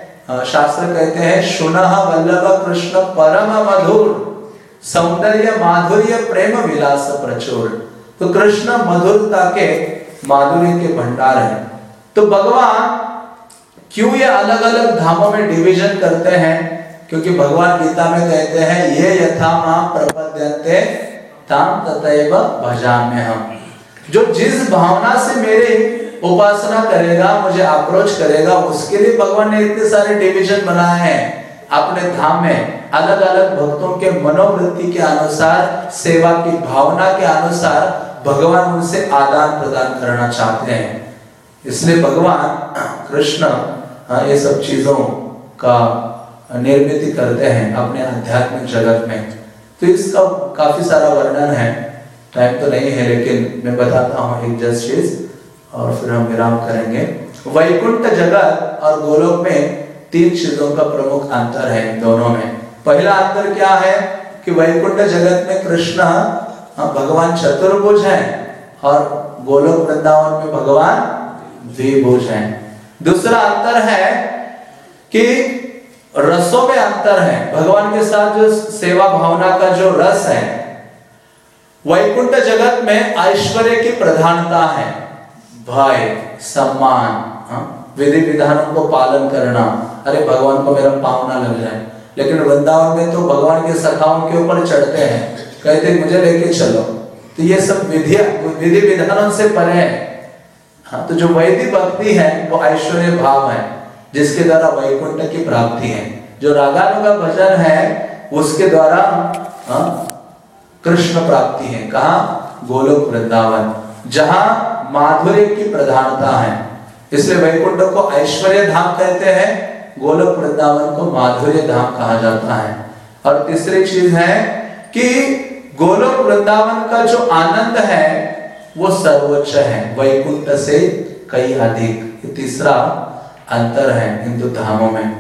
शास्त्र कहते हैं सुन वल्लभ कृष्ण परम मधुर सौंदर्य माधुर्य प्रेम विलास प्रचुर। तो कृष्ण मधुरता के माधुर्य के भंडार है। तो भगवान क्यों ये अलग अलग धामों में डिवीज़न करते हैं? क्योंकि भगवान गीता में कहते हैं, ये यथा माँ प्रपद्यंते ताम ततैव भजाम्य हम जो जिस भावना से मेरे उपासना करेगा, मुझे अप्रोच करेगा, उसके लिए भगवान ने इतने सारे डिवीज़न बनाए हैं। अपने धाम में अलग अलग भक्तों के मनोवृत्ति के अनुसार, सेवा की भावना के अनुसार भगवान उनसे आदान प्रदान करना चाहते हैं। इसलिए भगवान कृष्ण हाँ, ये सब चीज़ों का निर्मित करते हैं अपने आध्यात्मिक जगत में। तो इसका काफ़ी सारा वर्णन है। टाइम तो नहीं है लेकिन मैं बताता हूँ एक जस्ट चीज़ और फिर हम विराम करेंगे। वैकुंठ जगत और गोलोक में तीन चीज़ों का प्रमुख अंतर है इन दोनों में। पहला अंतर क्या है कि वैकुंठ जगत में कृष्ण हाँ, भगवान चतुर्भुज हैं और गोलोक वृंदावन में भगवान द्विभुज हैं। दूसरा अंतर है कि रसों में अंतर है। भगवान के साथ जो सेवा भावना का जो रस है वैकुंठ जगत में ऐश्वर्य की प्रधानता है। भय सम्मान हाँ, विधि विधानों को पालन करना। अरे भगवान को मेरा पावना लग जाए। लेकिन वृंदावन में तो भगवान के सखाओं के ऊपर चढ़ते हैं। कहते मुझे लेके चलो। तो ये सब विधि विधि विधानों से परे है। हाँ तो जो वैदिक भक्ति है वो ऐश्वर्य भाव है जिसके द्वारा वैकुंठ की प्राप्ति है। जो रागानु का भजन है उसके द्वारा हाँ, कृष्ण प्राप्ति है। कहा? गोलोक वृंदावन जहाँ माधुर्य की प्रधानता है। इसलिए वैकुंठ को ऐश्वर्य धाम कहते हैं गोलोक वृंदावन को माधुर्य धाम कहा जाता है। और तीसरी चीज़ है कि गोलोक वृंदावन का जो आनंद है वो सर्वोच्च है वैकुंठ से कई अधिक। तीसरा अंतर है हिंदू धामों में।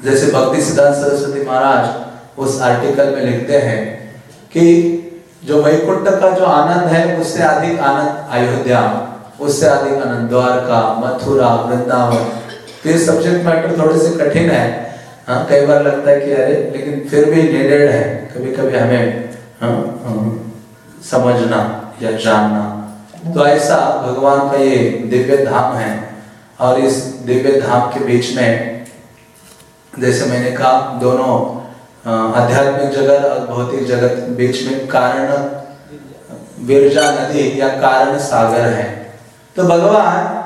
जैसे भक्ति सिद्धांत सरस्वती महाराज उस आर्टिकल में लिखते हैं कि जो वैकुंठ का जो आनंद है उससे अधिक आनंद अयोध्या उससे अधिक आनंद द्वारका मथुरा वृंदावन। तो ये सब्जेक्ट मैटर थोड़े से कठिन है। हाँ कई बार लगता है कि अरे लेकिन फिर भी नीडेड है। कभी कभी हमें हाँ, हाँ, समझना। या जानना। तो ऐसा भगवान का ये दिव्य धाम है और इस दिव्य धाम के बीच में, जैसे मैंने कहा, दोनों आध्यात्मिक जगत और भौतिक जगत बीच में कारण, विरजा नदी या कारण सागर है। तो भगवान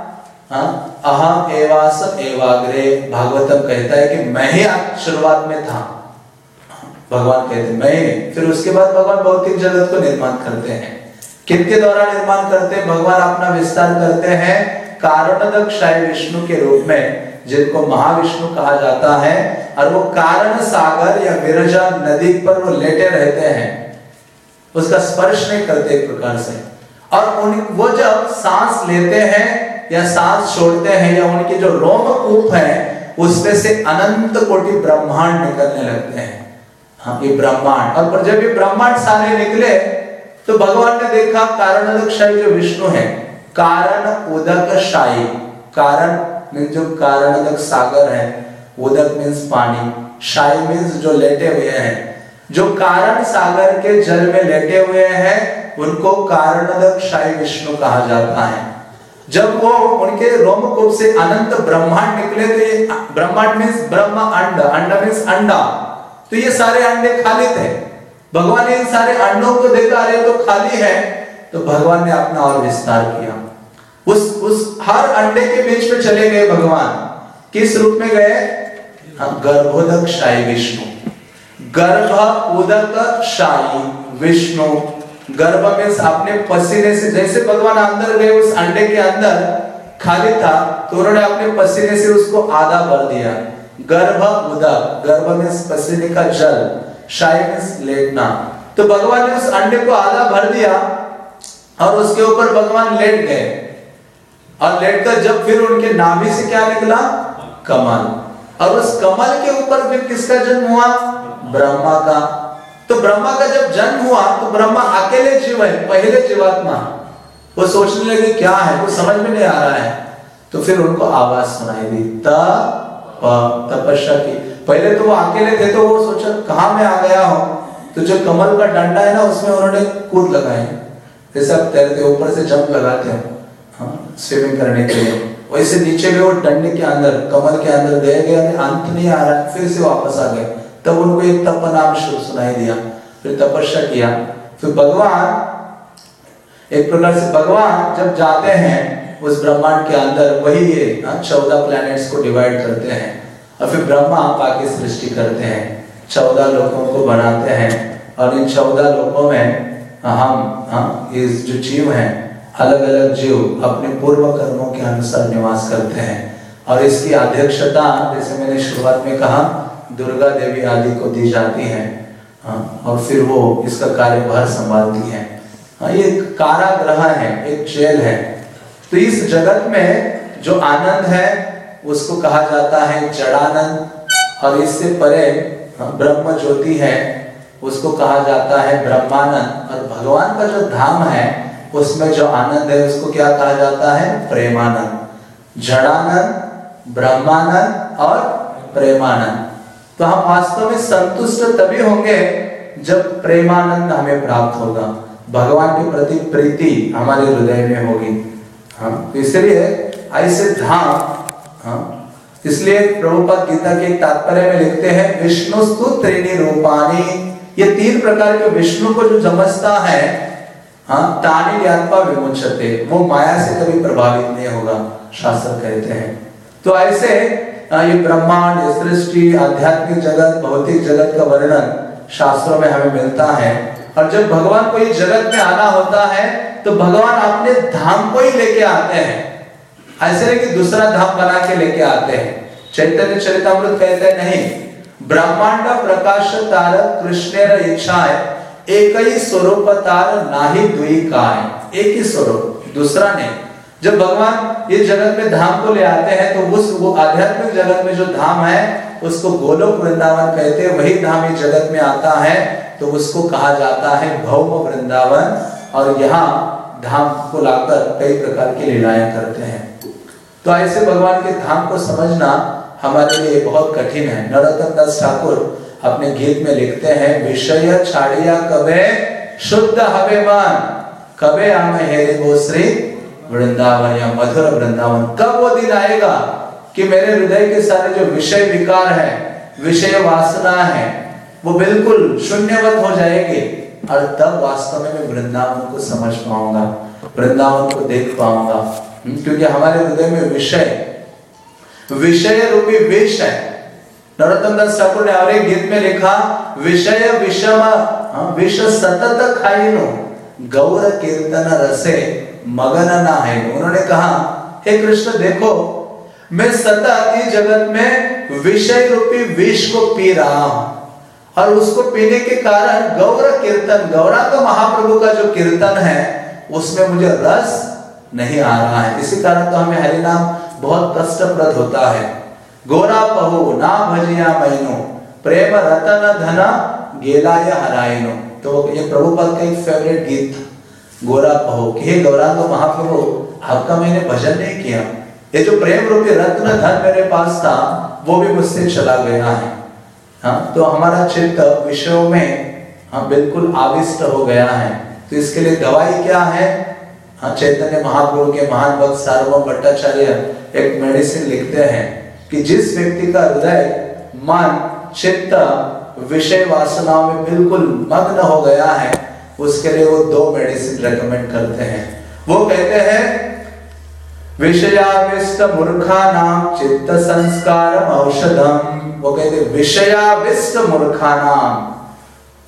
अहम एवास एवाग्रे भागवतम कहता है कि मैं ही शुरुआत में था। भगवान कहते मैं फिर उसके बाद भगवान भौतिक जगत को निर्माण करते हैं। किनके द्वारा निर्माण करते हैं? भगवान अपना विस्तार करते हैं कारणदक शाही विष्णु के रूप में, जिनको महाविष्णु कहा जाता है। और वो कारण सागर या विरजा नदी पर वो लेटे रहते हैं। उसका स्पर्श नहीं करते एक प्रकार से। और उन, वो जब सांस लेते हैं या सांस छोड़ते हैं या उनके जो रोम कूप है, उसमें से अनंत कोटि ब्रह्मांड निकलने लगते हैं। हाँ ये ब्रह्मांड। और जब ये ब्रह्मांड सारे निकले तो भगवान ने देखा, कारण शाही जो विष्णु है, कारण उदक शाही कारण जो कारण अलग सागर है, उदक मीन्स पानी शाही मीन्स जो लेटे हुए हैं। जो कारण सागर के जल में लेटे हुए हैं, उनको कारण कारणदक शाही विष्णु कहा जाता है। जब वो उनके रोमकूप से अनंत ब्रह्मांड निकले तो ये ब्रह्मांड मीन्स ब्रह्म अंड अंड मीन्स अंडा। तो ये सारे अंडे खाली थे। भगवान इन सारे अंडों को देखा अरे तो खाली है तो भगवान ने अपना और विस्तार किया। उस उस हर अंडे के बीच में चले गए भगवान। किस रूप में गए? हाँ, गर्भोदक शाही विष्णु। गर्भ उदक शाही विष्णु। गर्भ में अपने पसीने से जैसे भगवान अंदर गए उस अंडे के अंदर खाली था तो उन्होंने अपने पसीने से उसको आधा भर दिया। गर्भ उदक गर्भ में पसीने का जल। लेटना तो भगवान ने उस अंडे को आधा भर दिया और उसके ऊपर भगवान लेट गए। और लेटकर जब फिर उनके नाभि से क्या निकला? कमल। और उस कमल के ऊपर फिर किसका जन्म हुआ? ब्रह्मा का। तो ब्रह्मा का जब जन्म हुआ तो ब्रह्मा अकेले जीव है, पहले जीवात्मा। वो सोचने लगे, क्या है? वो समझ में नहीं आ रहा है। तो फिर उनको आवाज़ सुनाई दी तपस्या की। पहले तो वो अकेले थे तो वो सोचा कहा मैं आ गया हूँ? तो जो कमल का डंडा है ना उसमें उन्होंने कूद लगाए। जैसे आप तैरते ऊपर से जंप लगाते हो हाँ स्विमिंग करने के लिए। वैसे नीचे गए वो डंडे के अंदर कमल के अंदर गए गए अंत नहीं आ रहा फिर से वापस आ गए। तब उनको एक तप नाम सुनाई दिया फिर तपस्या किया। फिर भगवान एक प्रकार से भगवान जब जाते हैं उस ब्रह्मांड के अंदर वही ये हाँ, चौदह प्लैनेट्स को डिवाइड करते हैं। और फिर ब्रह्मा पाके सृष्टि करते हैं चौदह लोगों को बनाते हैं। और इन चौदह लोगों में हम हम इस जो जीव हैं अलग अलग जीव अपने पूर्व कर्मों के अनुसार निवास करते हैं। और इसकी अध्यक्षता जैसे मैंने शुरुआत में कहा दुर्गा देवी आदि को दी जाती है हाँ, और फिर वो इसका कार्यभार संभालती है। हाँ, ये काराग्रह है एक जेल है। तो इस जगत में जो आनंद है उसको कहा जाता है जड़ानंद, और इससे परे ब्रह्म ज्योति है, उसको कहा जाता है ब्रह्मानंद। और भगवान का जो धाम है, उसमें जो आनंद है, उसको क्या कहा जाता है? प्रेमानंद। जड़ानंद, ब्रह्मानंद और प्रेमानंद। तो हम वास्तव में संतुष्ट तभी होंगे जब प्रेमानंद हमें प्राप्त होगा। भगवान के प्रति प्रीति हमारे हृदय में होगी। हाँ तो इसलिए ऐसे धाम हाँ? इसलिए प्रभुपद गीता के तात्पर्य में लिखते हैं, विष्णु त्रिणी रूपानी ये तीन प्रकार के विष्णु को जो समझता है हाँ तानी आत्मा विमुचते वो माया से कभी प्रभावित नहीं होगा, शास्त्र कहते हैं। तो ऐसे ये ब्रह्मांड सृष्टि, आध्यात्मिक जगत, भौतिक जगत का वर्णन शास्त्रों में हमें मिलता है। और जब भगवान को इस जगत में आना होता है तो भगवान अपने धाम को ही लेके आते हैं। ऐसे नहीं कि दूसरा धाम बना के लेके आते हैं। चैतन्य चरितमृत कहते हैं नहीं। ब्रह्मांड प्रकाश तार कृष्ण इच्छा है एक ही स्वरूप तार नाही दुई काय एक ही स्वरूप, दूसरा नहीं। जब भगवान ये जगत में धाम को ले आते हैं तो उस वो आध्यात्मिक जगत में जो धाम है, उसको गोलोक वृंदावन कहते हैं। वही धाम इस जगत में आता है तो उसको कहा जाता है भौम वृंदावन। और यहाँ धाम को लाकर कई प्रकार की लीलाएँ करते हैं। तो ऐसे भगवान के धाम को समझना हमारे लिए बहुत कठिन है। नरोत्तम दास ठाकुर अपने गीत में लिखते हैं, विषय छाड़िया कबे शुद्ध हवे मन कबे आमे हेरे वो श्री वृंदावन या मधुर वृंदावन। कब वो दिन आएगा कि मेरे हृदय के सारे जो विषय विकार है, विषय वासना है, वो बिल्कुल शून्यवत हो जाएँगे। और तब वास्तव में मैं वृंदावन को समझ पाऊँगा, वृंदावन को देख पाऊँगा। क्योंकि हमारे हृदय में विषय विषय रूपी विष है नरोत्तम दास ठाकुर ने और एक गीत में लिखा विषय विषम हाँ, विष सतत खाई नो गौर कीर्तन रसे मगन ना है उन्होंने कहा हे कृष्ण देखो मैं सतत इस जगत में विषय रूपी विष को पी रहा हूँ और उसको पीने के कारण गौर कीर्तन गौरांग महाप्रभु का जो कीर्तन है उसमें मुझे रस नहीं आ रहा है। इसी कारण तो हमें हरि नाम बहुत कष्टप्रद होता है। गोरा पहु, ना भजिया मैनो, प्रेम रतन धना गेलाय हरायनो। तो ये प्रभुपाद का एक फेवरेट गीत था, गोरा पहु। हे गौरांग महाप्रभु, आपका मैंने भजन नहीं किया। ये जो प्रेम रूपी रत्न धन मेरे पास था, वो भी मुझसे चला गया है। हाँ तो हमारा चित्त विषयों में हाँ बिल्कुल आविष्ट हो गया है। तो इसके लिए दवाई क्या है? हाँ चैतन्य महाप्रभु के महान भक्त सार्वभौम भट्टाचार्य एक मेडिसिन लिखते हैं कि जिस व्यक्ति का हृदय, मन, चित्त, विषय वासनाओं में बिल्कुल मग्न हो गया है, उसके लिए वो दो मेडिसिन रेकमेंड करते हैं। वो कहते हैं, विषयाविष्ट मूर्खा नाम चित्त संस्कार औषधम। वो कहते विषयाविष्ट मूर्खा नाम।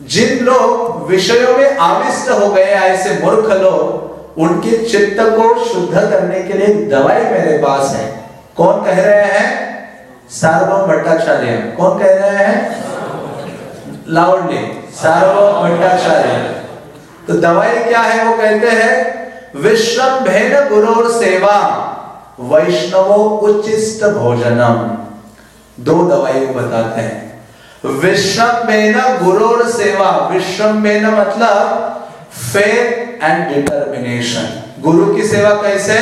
जिन लोग विषयों में आविष्ट हो गए ऐसे मूर्ख लोग उनके चित्त को शुद्ध करने के लिए दवाई मेरे पास है। कौन कह रहे हैं? सार्वभौम भट्टाचार्य कौन कह रहे हैं? लाउडली सार्वभौम भट्टाचार्य तो दवाई क्या है वो कहते हैं? विश्रम्भेन गुरु सेवा वैष्णवो उच्चिष्ट भोजनम। दो दवाई बताते हैं। विश्रम्भेन गुरु सेवा। विश्रम्भेन मतलब फेथ एंड डिटर्मिनेशन गुरु की सेवा कैसे?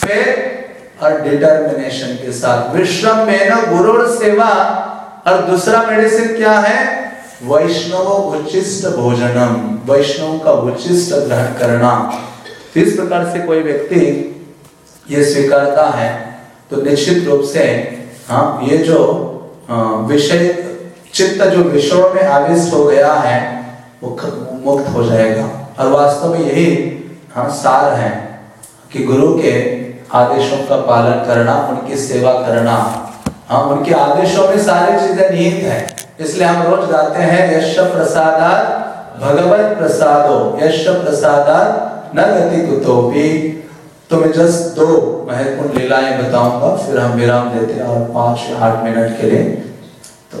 फेथ और डिटर्मिनेशन के साथ। विश्रम में न गुरु सेवा और दूसरा मेडिसिन क्या है? वैष्णव उच्चिष्ट भोजनम। वैष्णव का उच्चिष्ट ग्रहण करना। इस प्रकार से कोई व्यक्ति ये स्वीकारता है तो निश्चित रूप से हाँ ये जो विषय, चित्त जो विषयों में आविष्ट हो गया है, वो मुक्त हो जाएगा। और वास्तव में यही हाँ सार है कि गुरु के आदेशों का पालन करना, उनकी सेवा करना। हाँ उनके आदेशों में सारी चीज़ें निहित है। इसलिए हम रोज गाते हैं यश प्रसादात भगवत प्रसादो यश प्रसादात न कुतोपी तो मैं जस्ट दो महत्वपूर्ण लीलाएँ बताऊँगा, फिर हम विराम देते हैं और पाँच या आठ मिनट के लिए। तो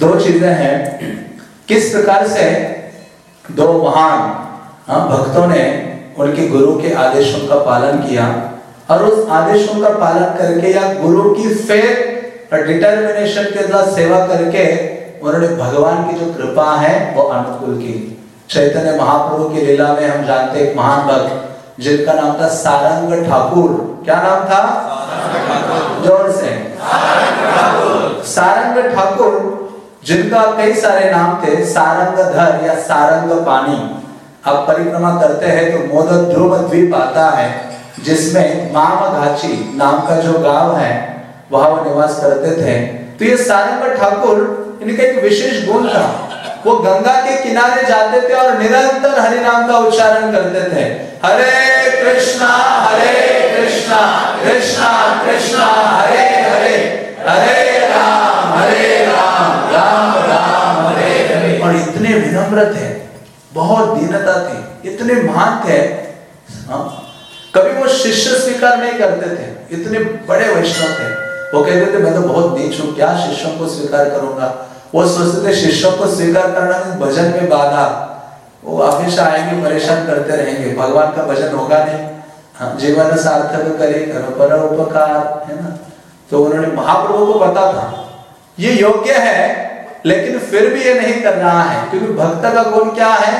दो चीज़ें हैं। किस प्रकार से? दो महान हाँ, भक्तों ने उनके गुरु के आदेशों का पालन किया। और उस आदेशों का पालन करके या गुरु की और डिटर्मिनेशन के साथ सेवा करके उन्होंने भगवान की जो कृपा है वो अनुकूल की। चैतन्य महाप्रभु की लीला में हम जानते एक महान भक्त जिनका नाम था सारंग ठाकुर। क्या नाम था? ज़ोर से? सारंग ठाकुर। जिनका कई सारे नाम थे सारंग धर या सारंग पानी। अब परिक्रमा करते हैं तो मोदक ध्रुव द्वीप आता है, जिसमें माम घाची नाम का जो गाँव है, वहाँ वो निवास करते थे। तो ये सारंग ठाकुर, इनका एक विशेष गुण था। वो गंगा के किनारे जाते थे और निरंतर हरि नाम का उच्चारण करते थे। हरे कृष्णा हरे कृष्णा कृष्णा कृष्णा, हरे हरे हरे राम हरे राम राम राम, हरे हरे। और इतने विनम्र थे। बहुत दीनता थी इतने महान थे। हाँ? कभी वो शिष्य स्वीकार नहीं करते थे इतने बड़े वैष्णव थे। वो कहते थे मैं तो बहुत नीच हूँ क्या शिष्यों को स्वीकार करूँगा? वो सोचते थे शिष्यों को स्वीकार करना भजन में बाधा। वो हमेशा आएँगे परेशान करते रहेंगे। भगवान का भजन होगा नहीं। हाँ, जीवन सार्थक करे करो पर उपकार है ना? तो उन्होंने महाप्रभु को पता था। ये योग्य है लेकिन फिर भी ये नहीं कर रहा है, क्योंकि भक्त का गुण क्या है?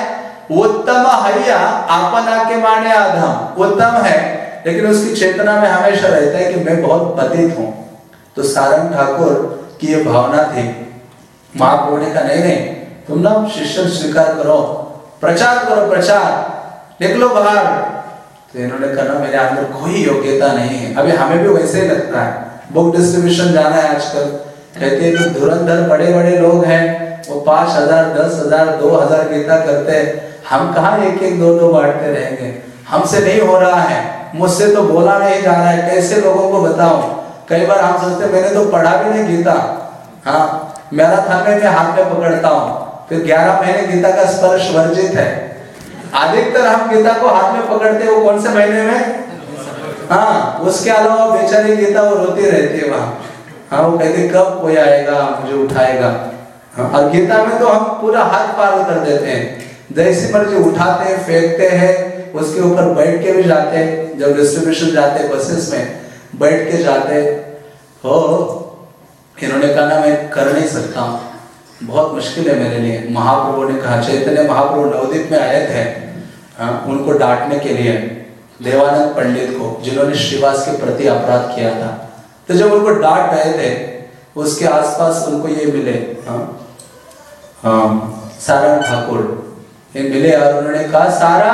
उत्तम हरिया आपन आके माने आधम। उत्तम है, लेकिन उसकी चेतना में हमेशा रहता है कि मैं बहुत पतित हूँ। तो सारंग ठाकुर की ये भावना थी महाप्रभु ने कहा नहीं नहीं, तुम ना शिष्य स्वीकार करो, प्रचार करो, प्रचार, निकलो बाहर। तो इन्होंने कहा मेरे अंदर कोई योग्यता नहीं है। अभी हमें भी वैसे ही लगता है, बुक डिस्ट्रीब्यूशन जाना है आजकल। कहते हैं कि धुरंधर बड़े बड़े लोग हैं, वो पाँच हज़ार, दस हज़ार, दो हज़ार गीता करते हैं। हम कहा एक एक दो दो बांटते रहेंगे? हमसे नहीं हो रहा है। मुझसे तो बोला नहीं जा रहा है। कैसे लोगों को बताऊँ? कई बार हम सोचते मैंने तो पढ़ा भी नहीं गीता। हाँ मैराथन में मैं हाथ में पकड़ता हूँ। फिर ग्यारह महीने गीता का स्पर्श वर्जित है। अधिकतर हम गीता को हाथ में पकड़ते वो कौन से महीने में? हाँ उसके अलावा बेचारी गीता वो रोती रहती है वहाँ। हाँ वो कहते कब कोई आएगा मुझे उठाएगा? हाँ, और गीता में तो हम पूरा हाथ पार कर देते हैं। जैसी मर्ज़ी उठाते हैं फेंकते हैं उसके ऊपर बैठ के भी जाते हैं। जब डिस्ट्रीब्यूशन जाते हैं बसेस में बैठ के जाते हो। इन्होंने कहा ना मैं कर नहीं सकता बहुत मुश्किल है मेरे लिए। महाप्रभु ने कहा चैतन्य महाप्रभु नवदीप में आए थे हाँ, उनको डांटने के लिए देवानंद पंडित को जिन्होंने श्रीवास के प्रति अपराध किया था। तो जब उनको डांट रहे थे उसके आसपास उनको ये मिले हाँ, हाँ, सारंग ठाकुर ये मिले और उन्होंने कहा सारा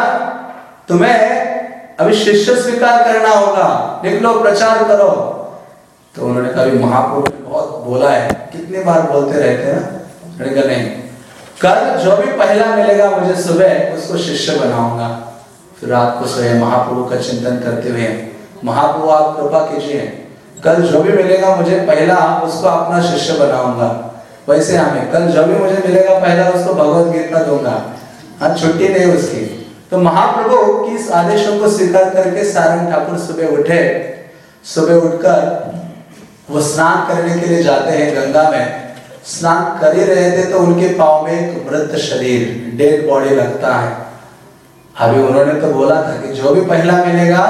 तुम्हें अभी शिष्य स्वीकार करना होगा निकलो प्रचार करो। तो उन्होंने कभी महाप्रभु ने बहुत बोला है कितने बार बोलते रहते हैं ना? नहीं कल जो भी पहला मिलेगा मुझे सुबह उसको शिष्य बनाऊँगा। फिर रात को सोए महाप्रभु का चिंतन करते हुए महाप्रभु आप कृपा कीजिए कल जो भी मिलेगा मुझे पहला उसको अपना शिष्य बनाऊँगा। वैसे हमें, कल जो भी मुझे मिलेगा पहला उसको भगवत गीता दूँगा। हाँ छुट्टी नहीं उसकी। तो महाप्रभु की इस आदेशों को स्वीकार करके सारंग ठाकुर सुबह उठे। सुबह उठकर वो स्नान करने के लिए जाते हैं गंगा में। स्नान कर ही रहे थे तो उनके पाव में एक मृत शरीर, डेड बॉडी लगता है। अभी उन्होंने तो बोला था कि जो भी पहला मिलेगा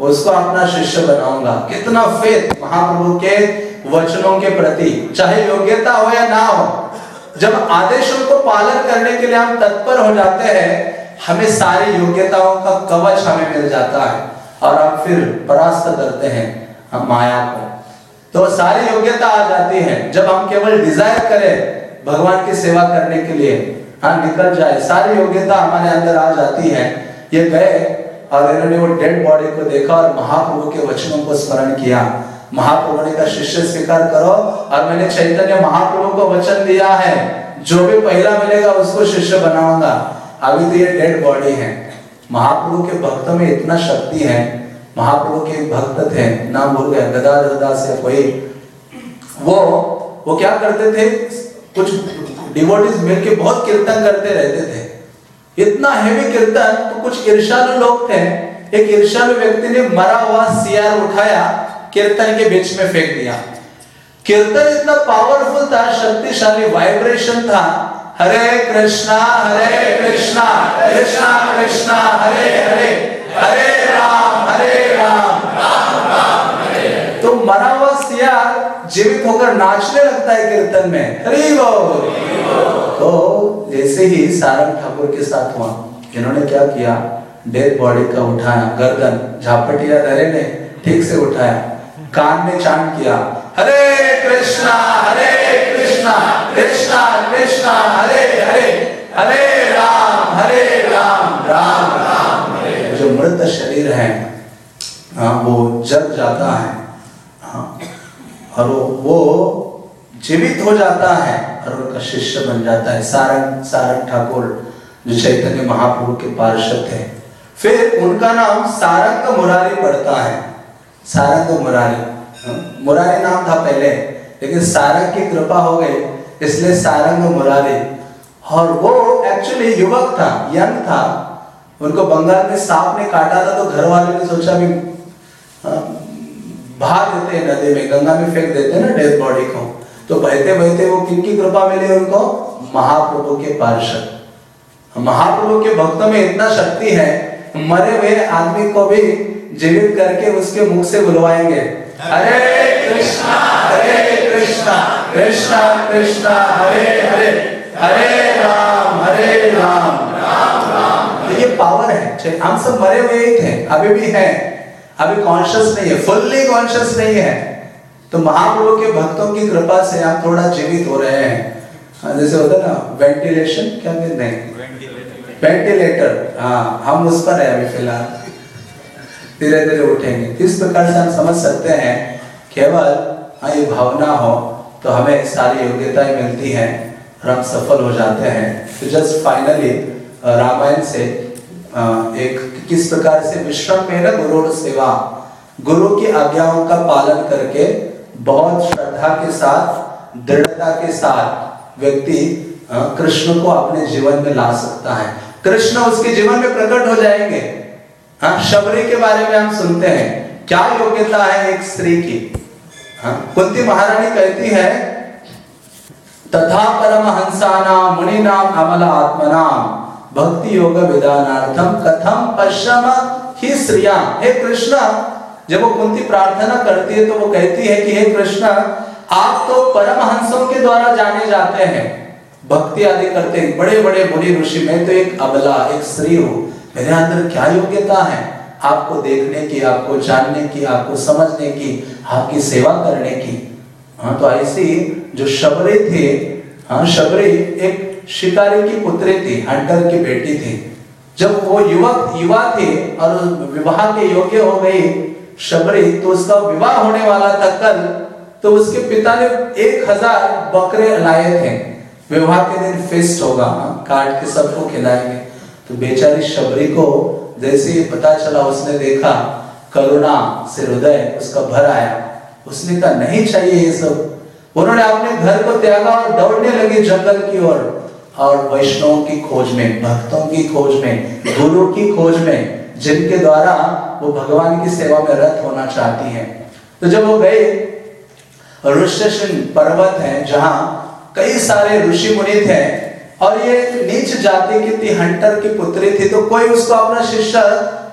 उसको अपना शिष्य बनाऊँगा। कितना फेत महाप्रभु के वचनों के प्रति, चाहे योग्यता हो या ना हो। जब आदेशों को पालन करने के लिए हम तत्पर हो जाते हैं, हमें सारी योग्यताओं का कवच हमें मिल जाता है। और हम फिर परास्त करते हैं, हम माया को। तो सारी योग्यता आ जाती है। जब हम केवल डिज़ायर करें भगवान की सेवा करने के लिए हाँ निकल जाए, सारी योग्यता हमारे अंदर आ जाती है। ये गए और इन्होंने वो डेड बॉडी को देखा और महाप्रभु के वचनों को स्मरण किया। महाप्रभु ने कहा, शिष्य, स्वीकार करो। और मैंने चैतन्य महाप्रभु को वचन दिया है। जो भी पहला मिलेगा, उसको शिष्य बनाऊँगा। अभी तो ये डेड बॉडी है। महाप्रभु के भक्तों में इतना शक्ति है। महाप्रभु के भक्त थे, नाम भूल गए दास या कोई। वो वो क्या करते थे? कुछ डिवोटीज मिलके बहुत कीर्तन करते रहते थे। इतना हेवी कीर्तन तो कुछ ईर्षालु लोग थे। एक ईर्षालु व्यक्ति ने मरा हुआ सियार उठाया, कीर्तन के बीच में फेंक दिया। कीर्तन इतना पावरफुल था, शक्तिशाली वाइब्रेशन था। हरे कृष्णा हरे कृष्णा कृष्णा कृष्णा, हरे हरे हरे राम हरे राम राम राम, हरे। तो मरा सियार जीवित होकर नाचने लगता है कीर्तन में हरि बोल तो जैसे ही सारंग ठाकुर के साथ हुआ, इन्होंने क्या किया? डेड बॉडी का उठाया, गर्दन झापटिया धरे ने, ठीक से उठाया, कान में चांट किया, हरे कृष्णा हरे कृष्णा कृष्णा कृष्णा, हरे हरे हरे राम हरे राम राम राम। जो मृत शरीर है हाँ वो जल जाता है हाँ। और वो, जीवित हो जाता है और उनका शिष्य बन जाता है। सारंग सारंग ठाकुर जो चैतन्य महाप्रभु के पार्षद थे। फिर उनका नाम सारंग मुरारी पड़ता है। सारंग मुरारी हाँ, मुरारी नाम था पहले लेकिन सारंग की कृपा हो गई इसलिए सारंग मुरारी। और वो एक्चुअली युवक था यंग था। उनको बंगाल में सांप ने काटा था तो घर वाले ने सोचा भी बहा देते हैं नदी में, गंगा में फेंक देते हैं ना डेड बॉडी को। तो बहते बहते वो किनकी कृपा मिली उनको? महाप्रभु के पार्षद। महाप्रभु के भक्तों में इतना शक्ति है, मरे हुए आदमी को भी जीवित करके उसके मुख से बुलवाएँगे। हरे कृष्णा हरे कृष्णा कृष्णा कृष्णा, हरे हरे हरे राम हरे राम राम राम। ये पावर है हम सब मरे हुए ही थे, अभी भी है। अभी कॉन्शियस नहीं है फुल्ली कॉन्शियस नहीं है। तो महाप्रभु के भक्तों की कृपा से आप थोड़ा जीवित हो रहे हैं। हाँ, जैसे होता है ना वेंटिलेशन क्या कहते हैं? वेंटिलेटर हाँ हम उस पर है अभी फ़िलहाल। धीरे धीरे उठेंगे। इस प्रकार से हम समझ सकते हैं केवल हाँ ये भावना हो तो हमें सारी योग्यताएँ मिलती हैं और हम सफल हो जाते हैं। तो जस्ट फाइनली रामायण से एक किस प्रकार से विश्रम में ना गुरु सेवा? गुरु की आज्ञाओं का पालन करके बहुत श्रद्धा के साथ, दृढ़ता के साथ व्यक्ति कृष्ण को अपने जीवन में ला सकता है। कृष्ण उसके जीवन में प्रकट हो जाएँगे। हाँ शबरी के बारे में हम सुनते हैं। क्या योग्यता है एक स्त्री की? हाँ कुंती महारानी कहती है, तथा परम हंसाना मुनि नाम अमल आत्मनाम भक्ति योग विधानार्थम कथम पश्चिम ही श्रिया। हे कृष्ण, जब वो कुंती प्रार्थना करती है तो वो कहती है कि, हे कृष्ण, आप तो परमहंसों के द्वारा जाने जाते हैं। भक्ति आदि करते हैं। बड़े बड़े मुनि ऋषि में तो एक अबला, एक स्त्री हूँ। मेरे अंदर क्या योग्यता है? आपको देखने की, आपको जानने की, आपको समझने की, आपकी सेवा करने की। हाँ तो ऐसी जो शबरी थी हाँ शबरी एक शिकारी की पुत्री थी हंटर की बेटी थी। जब वो युवक, युवा थे और विवाह के योग्य हो गई शबरी तो उसका विवाह होने वाला था कल तो उसके पिता ने एक हज़ार बकरे लाए थे। विवाह के दिन फेस्ट होगा, काट के सबको खिलाएँगे। तो बेचारी शबरी को जैसे ही पता चला, उसने देखा, करुणा से हृदय उसका भर आया। उसने कहा, नहीं चाहिए ये सब। उन्होंने अपने घर को त्यागा और दौड़ने लगी जंगल की ओर। और वैष्णव की खोज में, भक्तों की खोज में, गुरु की खोज में, जिनके द्वारा वो भगवान की सेवा में रत होना चाहती हैं। तो जब वो गए, ऋषिशन पर्वत है, जहाँ कई सारे ऋषि मुनि थे, और ये नीच जाति की थी, हंटर की पुत्री थी तो कोई उसको अपना शिष्य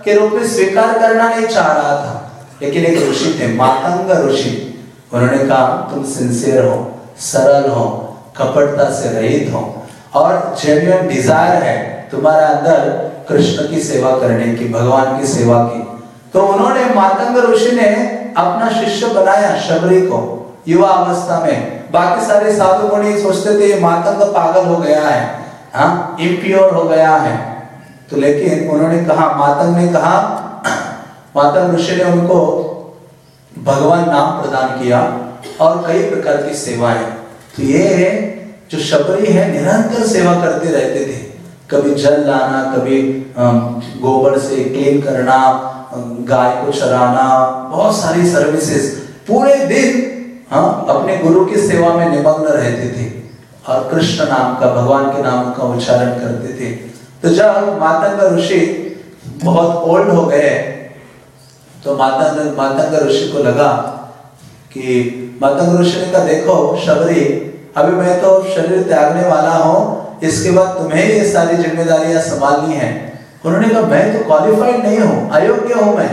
के रूप में स्वीकार करना नहीं चाह रहा था। लेकिन एक ऋषि थे, मातंग ऋषि। उन्होंने कहा, तुम सिंसियर हो, सरल हो, कपटता से रहित हो। और जेन्युइन डिज़ायर है तुम्हारे अंदर कृष्ण की सेवा करने की, भगवान की सेवा की। तो उन्होंने मातंग ऋषि ने अपना शिष्य बनाया शबरी को युवा अवस्था में। बाकी सारे साधु मुनि सोचते थे मातंग पागल हो गया है हाँ इम्प्योर हो गया है। तो लेकिन उन्होंने कहा मातंग ने कहा मातंग ऋषि ने उनको भगवान नाम प्रदान किया और कई प्रकार की सेवाएँ। तो ये जो शबरी है, निरंतर सेवा करते रहते थे। कभी जल लाना, कभी गोबर से क्लीन करना गाय को चराना, बहुत सारी सर्विसेज़ पूरे दिन हाँ अपने गुरु की सेवा में निमग्न रहते थे और कृष्ण नाम का, भगवान के नाम का उच्चारण करते थे। तो जब मातंग ऋषि बहुत ओल्ड हो गए तो मातंग मातंग ऋषि को लगा कि मातंग ऋषि ने कहा, देखो, शबरी अभी मैं तो शरीर त्यागने वाला हूँ इसके बाद तुम्हें ये सारी जिम्मेदारियाँ संभालनी है। उन्होंने कहा मैं तो क्वालिफाइड नहीं हूँ अयोग्य हूँ मैं।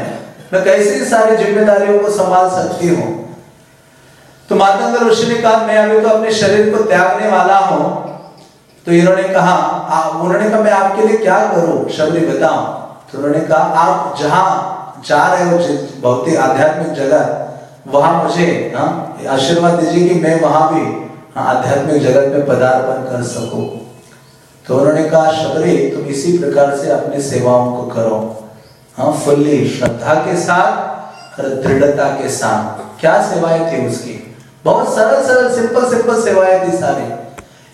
मैं कैसे सारी जिम्मेदारियों को संभाल सकती हूँ? तो मातंग ऋषि ने कहा मैं अभी तो अपने शरीर को त्यागने वाला हूँ। तो इन्होंने कहा उन्होंने कहा मैं आपके लिए क्या करूँ? शबरी बताओ। तो उन्होंने कहा आप जहाँ जा रहे हो भौतिक आध्यात्मिक जगह वहाँ मुझे हाँ, आशीर्वाद दीजिए कि मैं वहाँ भी हाँ, आध्यात्मिक जगत में पदार्पण कर सको। तो उन्होंने कहा, शबरी, तुम इसी प्रकार से अपनी सेवाओं को करो। हाँ फुल्ली, श्रद्धा के साथ और दृढ़ता के साथ। क्या सेवाएँ थी उसकी? बहुत सरल सरल सिंपल सिंपल सेवाएँ थी सारी।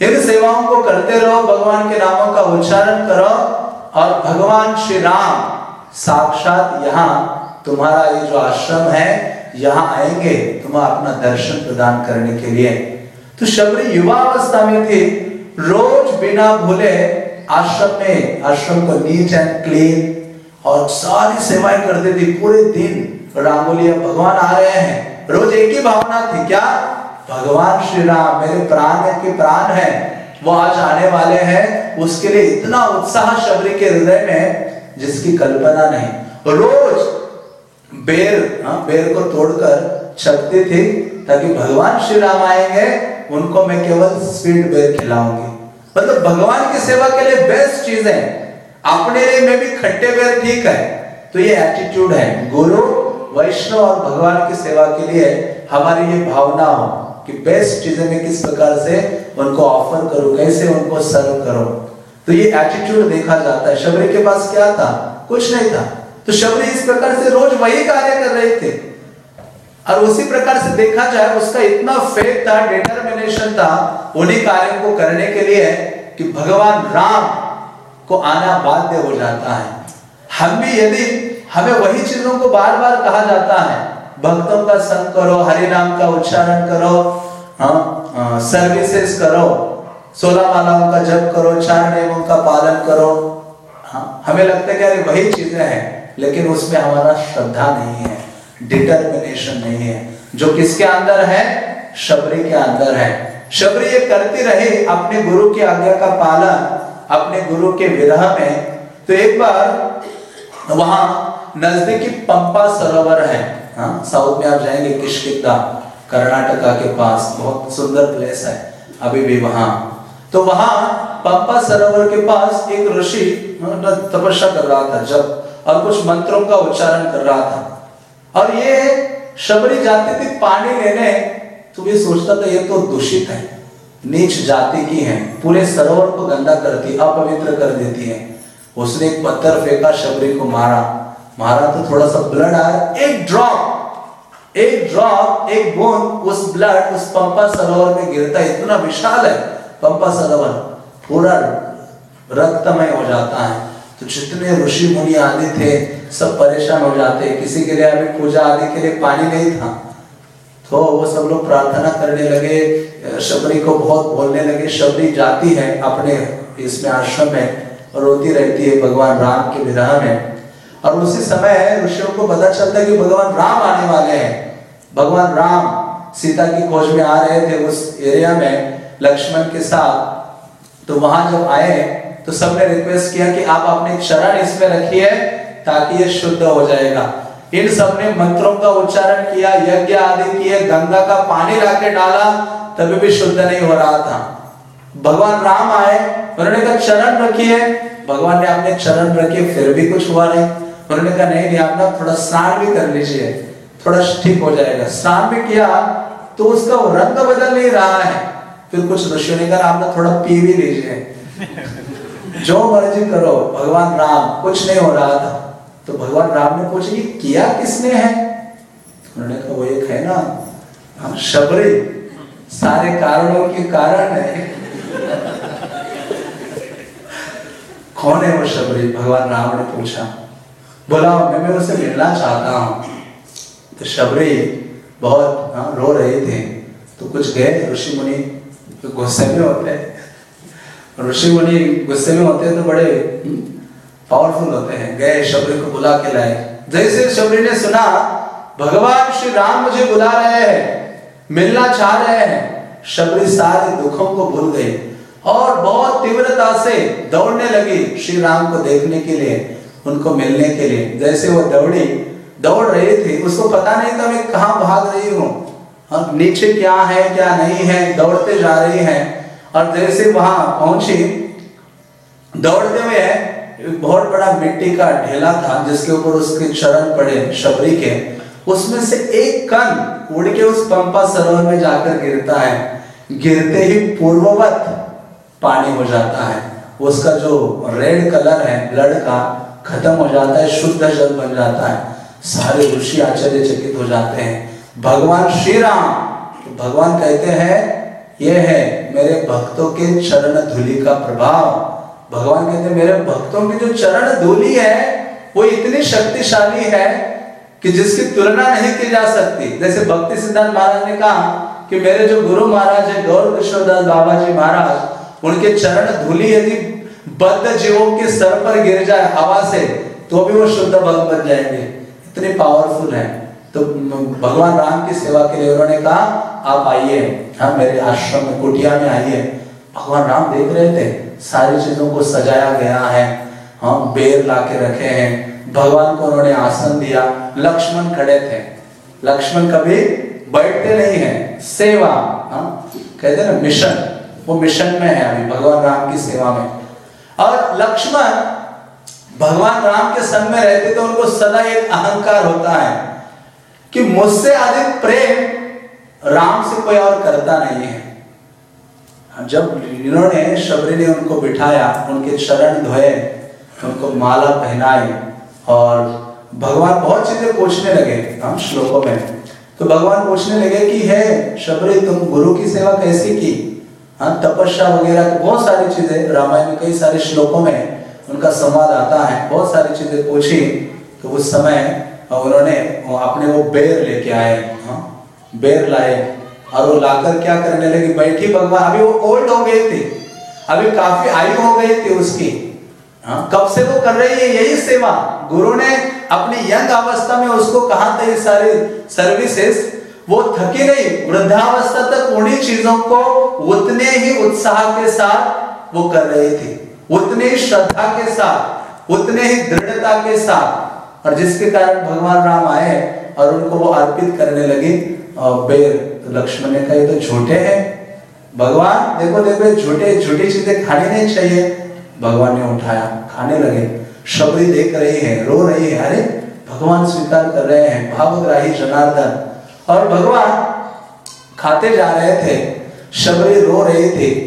इन सेवाओं को करते रहो, भगवान के नामों का उच्चारण करो और भगवान श्री राम, साक्षात यहाँ तुम्हारा ये जो आश्रम है, यहाँ आएँगे, तुम्हें अपना दर्शन प्रदान करने के लिए। तो शबरी युवा अवस्था में थी। रोज बिना भूले आश्रम में, आश्रम को नीट एंड क्लीन और सारी सेवाएँ करते थे। पूरे दिन रांगोलिया भगवान आ रहे हैं। रोज एक ही भावना थी, क्या? भगवान श्री राम मेरे प्राण के प्राण है। वो आज आने वाले हैं। उसके लिए इतना उत्साह शबरी के हृदय में जिसकी कल्पना नहीं। रोज बेर हाँ बेर को तोड़कर छकती थी ताकि भगवान श्री राम आएँगे। उनको मैं केवल स्वीट बेर खिलाऊँगी। मतलब भगवान की सेवा के लिए बेस्ट चीज़। है अपने लिए में भी खट्टे बेर ठीक है। तो ये एटीट्यूड है। गुरु, वैष्णव और भगवान की सेवा के लिए हमारी ये भावना हो कि बेस्ट चीज़ें मैं किस प्रकार से उनको ऑफ़र करूँ, कैसे उनको सर्व करूँ। तो ये एटीट्यूड देखा जाता है। शबरी के पास क्या था? कुछ नहीं था। तो शबरी इस प्रकार से रोज वही कार्य कर रहे थे। और उसी प्रकार से देखा जाए, उसका इतना फेथ था डिटर्मिनेशन था, उन्हीं कार्यों को करने के लिए कि भगवान राम को आना बाध्य हो जाता है। हम भी यदि, हमें वही चीज़ों को बार बार कहा जाता है, भक्तों का संग करो हरि नाम का उच्चारण करो हाँ सर्विसेज़ करो, सोलह मालाओं का जप करो, चार नियमों का पालन करो हाँ हमें लगता है कि अरे वही चीज़ें हैं, लेकिन उसमें हमारा श्रद्धा नहीं है। डिटर्मिनेशन नहीं है। जो किसके अंदर है? शबरी के अंदर है। शबरी ये करती रहे अपने गुरु की आज्ञा का पालन, अपने गुरु के विरह में। तो एक बार वहाँ नजदीकी पंपा सरोवर है। हाँ साउथ में आप जाएँगे किशकिदा कर्नाटका के पास। बहुत सुंदर प्लेस है अभी भी वहाँ। तो वहाँ पंपा सरोवर के पास एक ऋषि तपस्या कर रहा था, जब और कुछ मंत्रों का उच्चारण कर रहा था। और ये शबरी जाती थी पानी लेने तो ये सोचता था ये तो दूषित है। नीच जाति की है, पूरे सरोवर को गंदा करती, अपवित्र कर देती है। उसने एक पत्थर फेंका, शबरी को मारा। मारा तो थोड़ा सा ब्लड आया, एक ड्रॉप एक ड्रॉप एक बूंद, उस ब्लड उस पंपा सरोवर में गिरता, इतना विशाल है, पंपा सरोवर, पूरा रक्तमय हो जाता है। तो जितने ऋषि मुनि आदि थे, सब परेशान हो जाते। किसी के लिए अभी पूजा आदि के लिए पानी नहीं था। तो वो सब लोग प्रार्थना करने लगे, शबरी को बहुत बोलने लगे, शबरी जाती है अपने इसमें आश्रम में, रोती रहती है भगवान राम के विधान में। और उसी समय ऋषियों को पता चलता है कि भगवान राम आने वाले हैं। भगवान राम सीता की खोज में आ रहे थे उस एरिया में, लक्ष्मण के साथ। तो वहाँ जब आए तो सबने रिक्वेस्ट किया कि आप अपने चरण इसमें रखिए ताकि ये शुद्ध हो जाएगा। इन सबने मंत्रों का उच्चारण किया, यज्ञ आदि किए, गंगा का पानी लाके डाला, तभी भी शुद्ध नहीं हो रहा था। भगवान राम आए, उन्होंने कहा चरण रखिए। भगवान ने आपने चरण रखे, फिर भी कुछ हुआ नहीं। उन्होंने कहा, नहीं नहीं आप थोड़ा स्नान भी कर लीजिए, थोड़ा ठीक हो जाएगा। स्नान भी किया तो उसका रंग बदल नहीं रहा है। फिर कुछ ऋषियों ने कहा आप थोड़ा पी भी लीजिए। जो मर्ज़ी करो भगवान राम कुछ नहीं हो रहा था। तो भगवान राम ने पूछा ये किया किसने है? उन्होंने कहा वो एक है ना हम शबरी। सारे कारणों के कारण है। कौन है वो शबरी? भगवान राम ने पूछा। बोला मैं मैं उससे मिलना चाहता हूँ। तो शबरी बहुत हाँ, रो रहे थे। तो कुछ गए ऋषि मुनि तो गुस्से में होते। हैं ऋषि मुनि गुस्से में होते हैं तो बड़े पावरफुल होते हैं। गए शबरी को बुला के लाए। जैसे शबरी ने सुना, भगवान श्री राम मुझे बुला रहे हैं, मिलना चाह रहे हैं। शबरी सारे दुखों को भूल गई और बहुत तीव्रता से दौड़ने लगी श्री राम को देखने के लिए, उनको मिलने के लिए। जैसे वो दौड़ी, दौड़ रही थी, उसको पता नहीं था मैं कहाँ भाग रही हूँ। नीचे क्या है, क्या नहीं है, दौड़ते जा रही है। और जैसे वहाँ पहुँची। दौड़ते हुए बहुत बड़ा मिट्टी का ढेला था, जिसके ऊपर उसके चरण पड़े शबरी के। उसमें से एक कण उड़ के उस पंपा सरोवर में जाकर गिरता है। गिरते ही पूर्ववत पानी हो जाता है। उसका जो रेड कलर है, ब्लड का, खत्म हो जाता है, शुद्ध जल बन जाता है। सारे ऋषि आश्चर्यचकित हो जाते हैं। भगवान श्री राम तो भगवान कहते हैं ये है मेरे भक्तों के चरण धूलि का प्रभाव। भगवान कहते मेरे भक्तों की जो चरण धूलि है, वो इतनी शक्तिशाली है कि जिसकी तुलना नहीं की जा सकती। जैसे भक्ति सिद्धांत महाराज ने कहा कि मेरे जो गुरु महाराज है गौर कृष्णदास बाबा जी महाराज, उनके चरण धूलि यदि बद्ध जीवों के सर पर गिर जाए हवा से तो भी वो शुद्ध भक्त बन जाएँगे। इतने पावरफुल है। तो भगवान राम की सेवा के लिए उन्होंने कहा, आप आइए, हम मेरे आश्रम में कुटिया में आइए। भगवान राम देख रहे थे, सारी चीज़ों को सजाया गया है, हम बेर ला के रखे हैं। भगवान को उन्होंने आसन दिया, लक्ष्मण खड़े थे। लक्ष्मण कभी बैठते नहीं है। सेवा हाँ कहते ना, मिशन, वो मिशन में है अभी, भगवान राम की सेवा में। और लक्ष्मण, भगवान राम के संग में रहते तो उनको सदा एक अहंकार होता है। कि मुझसे अधिक प्रेम राम से कोई और करता नहीं है। जब इन्होंने शबरी ने उनको बिठाया, उनके चरण धोए, उनको माला पहनाई और भगवान बहुत चीज़ें पूछने लगे हम श्लोकों में। तो भगवान पूछने लगे कि, है शबरी, तुम गुरु की सेवा कैसी की? हाँ तपस्या वगैरह बहुत सारी चीज़ें, रामायण में कई सारे श्लोकों में उनका संवाद आता है, बहुत सारी चीज़ें पूछी। तो उस समय उन्होंने अपने वो बेर लेके आए हाँ बेर लाए। और वो लाकर क्या करने लगी? बैठी भगवान। अभी वो ओल्ड हो गई थी। अभी काफ़ी आयु हो गई थी उसकी। हाँ कब से वो कर रही है यही सेवा? गुरु ने अपनी यंग अवस्था में उसको कहा था, ये सारी सर्विसेस वो थकी नहीं, वृद्धावस्था तक उन्हीं चीज़ों को उतने ही उत्साह के साथ वो कर रही थी। उतने ही श्रद्धा के साथ, उतने ही दृढ़ता के साथ और जिसके कारण भगवान राम आए और उनको वो अर्पित करने लगे और बेर तो लक्ष्मण ने कहा, ये तो झूठे हैं। भगवान, देखो देखो झूठे, झूठी चीज़ें खानी नहीं चाहिए। भगवान ने उठाया, खाने लगे। शबरी देख रही है, रो रही है, अरे, भगवान स्वीकार कर रहे हैं, भावग्राही जनार्दन। और भगवान खाते जा रहे थे, शबरी रो रही थी,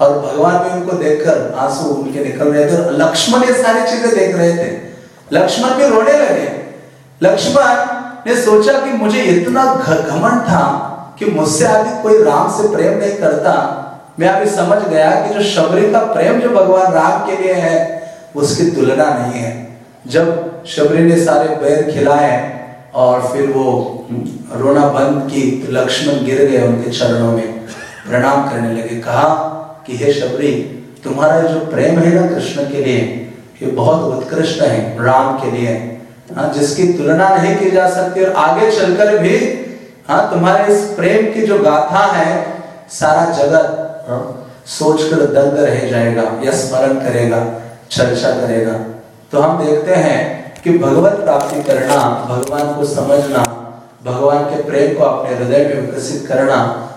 और भगवान भी उनको देखकर आँसू उनके निकल रहे थे लक्ष्मण ये सारी चीज़ें देख रहे थे। लक्ष्मण भी रोने लगे। लक्ष्मण ने सोचा कि मुझे इतना घमंड था कि मुझसे आदि कोई राम से प्रेम नहीं करता। मैं अभी समझ गया कि जो शबरी का प्रेम जो भगवान राम के लिए है, उसकी तुलना नहीं है। जब शबरी ने सारे बैर खिलाए और फिर वो रोना बंद की तो लक्ष्मण गिर गए उनके चरणों में। प्रणाम करने लगे, कहा कि, हे शबरी, तुम्हारा जो प्रेम है ना कृष्ण के लिए ये बहुत उत्कृष्ट है राम के लिए। हाँ जिसकी तुलना नहीं की जा सकती और आगे चलकर भी हाँ तुम्हारे इस प्रेम की जो गाथा है सारा जगत हाँ, सोचकर दंग रह जाएगा या स्मरण करेगा चर्चा करेगा। तो हम देखते हैं कि भगवत प्राप्ति करना भगवान को समझना भगवान के प्रेम को अपने हृदय में विकसित करना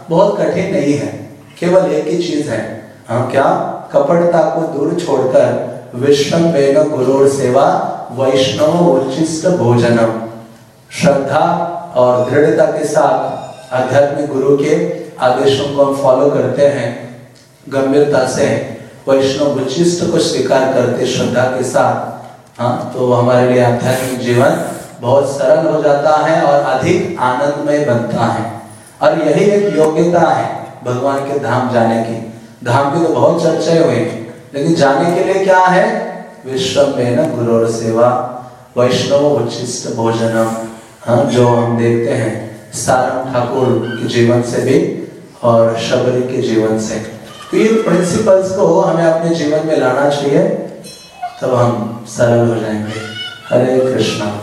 बहुत कठिन नहीं है केवल एक ही चीज़ है। हाँ क्या? कपटता को दूर छोड़कर वेद गुरुर सेवा, वैष्णव उच्चिष्ट भोजनम। श्रद्धा और दृढ़ता के साथ आध्यात्मिक गुरु के आदेशों को हम फॉलो करते हैं। गंभीरता से वैष्णव उचिष्ट को स्वीकार करते श्रद्धा के साथ हाँ तो हमारे लिए आध्यात्मिक जीवन बहुत सरल हो जाता है और अधिक आनंदमय बनता है। और यही एक योग्यता है भगवान के धाम जाने की। धाम की तो बहुत चर्चाएँ हुई। लेकिन जाने के लिए क्या है? विश्व में न गुरु और सेवा, वैष्णव उचिष्ट भोजनम हाँ जो हम देखते हैं, सारंग ठाकुर के जीवन से भी और शबरी के जीवन से। तो ये प्रिंसिपल्स को हमें अपने जीवन में लाना चाहिए, तब हम सरल हो जाएँगे। हरे कृष्णा।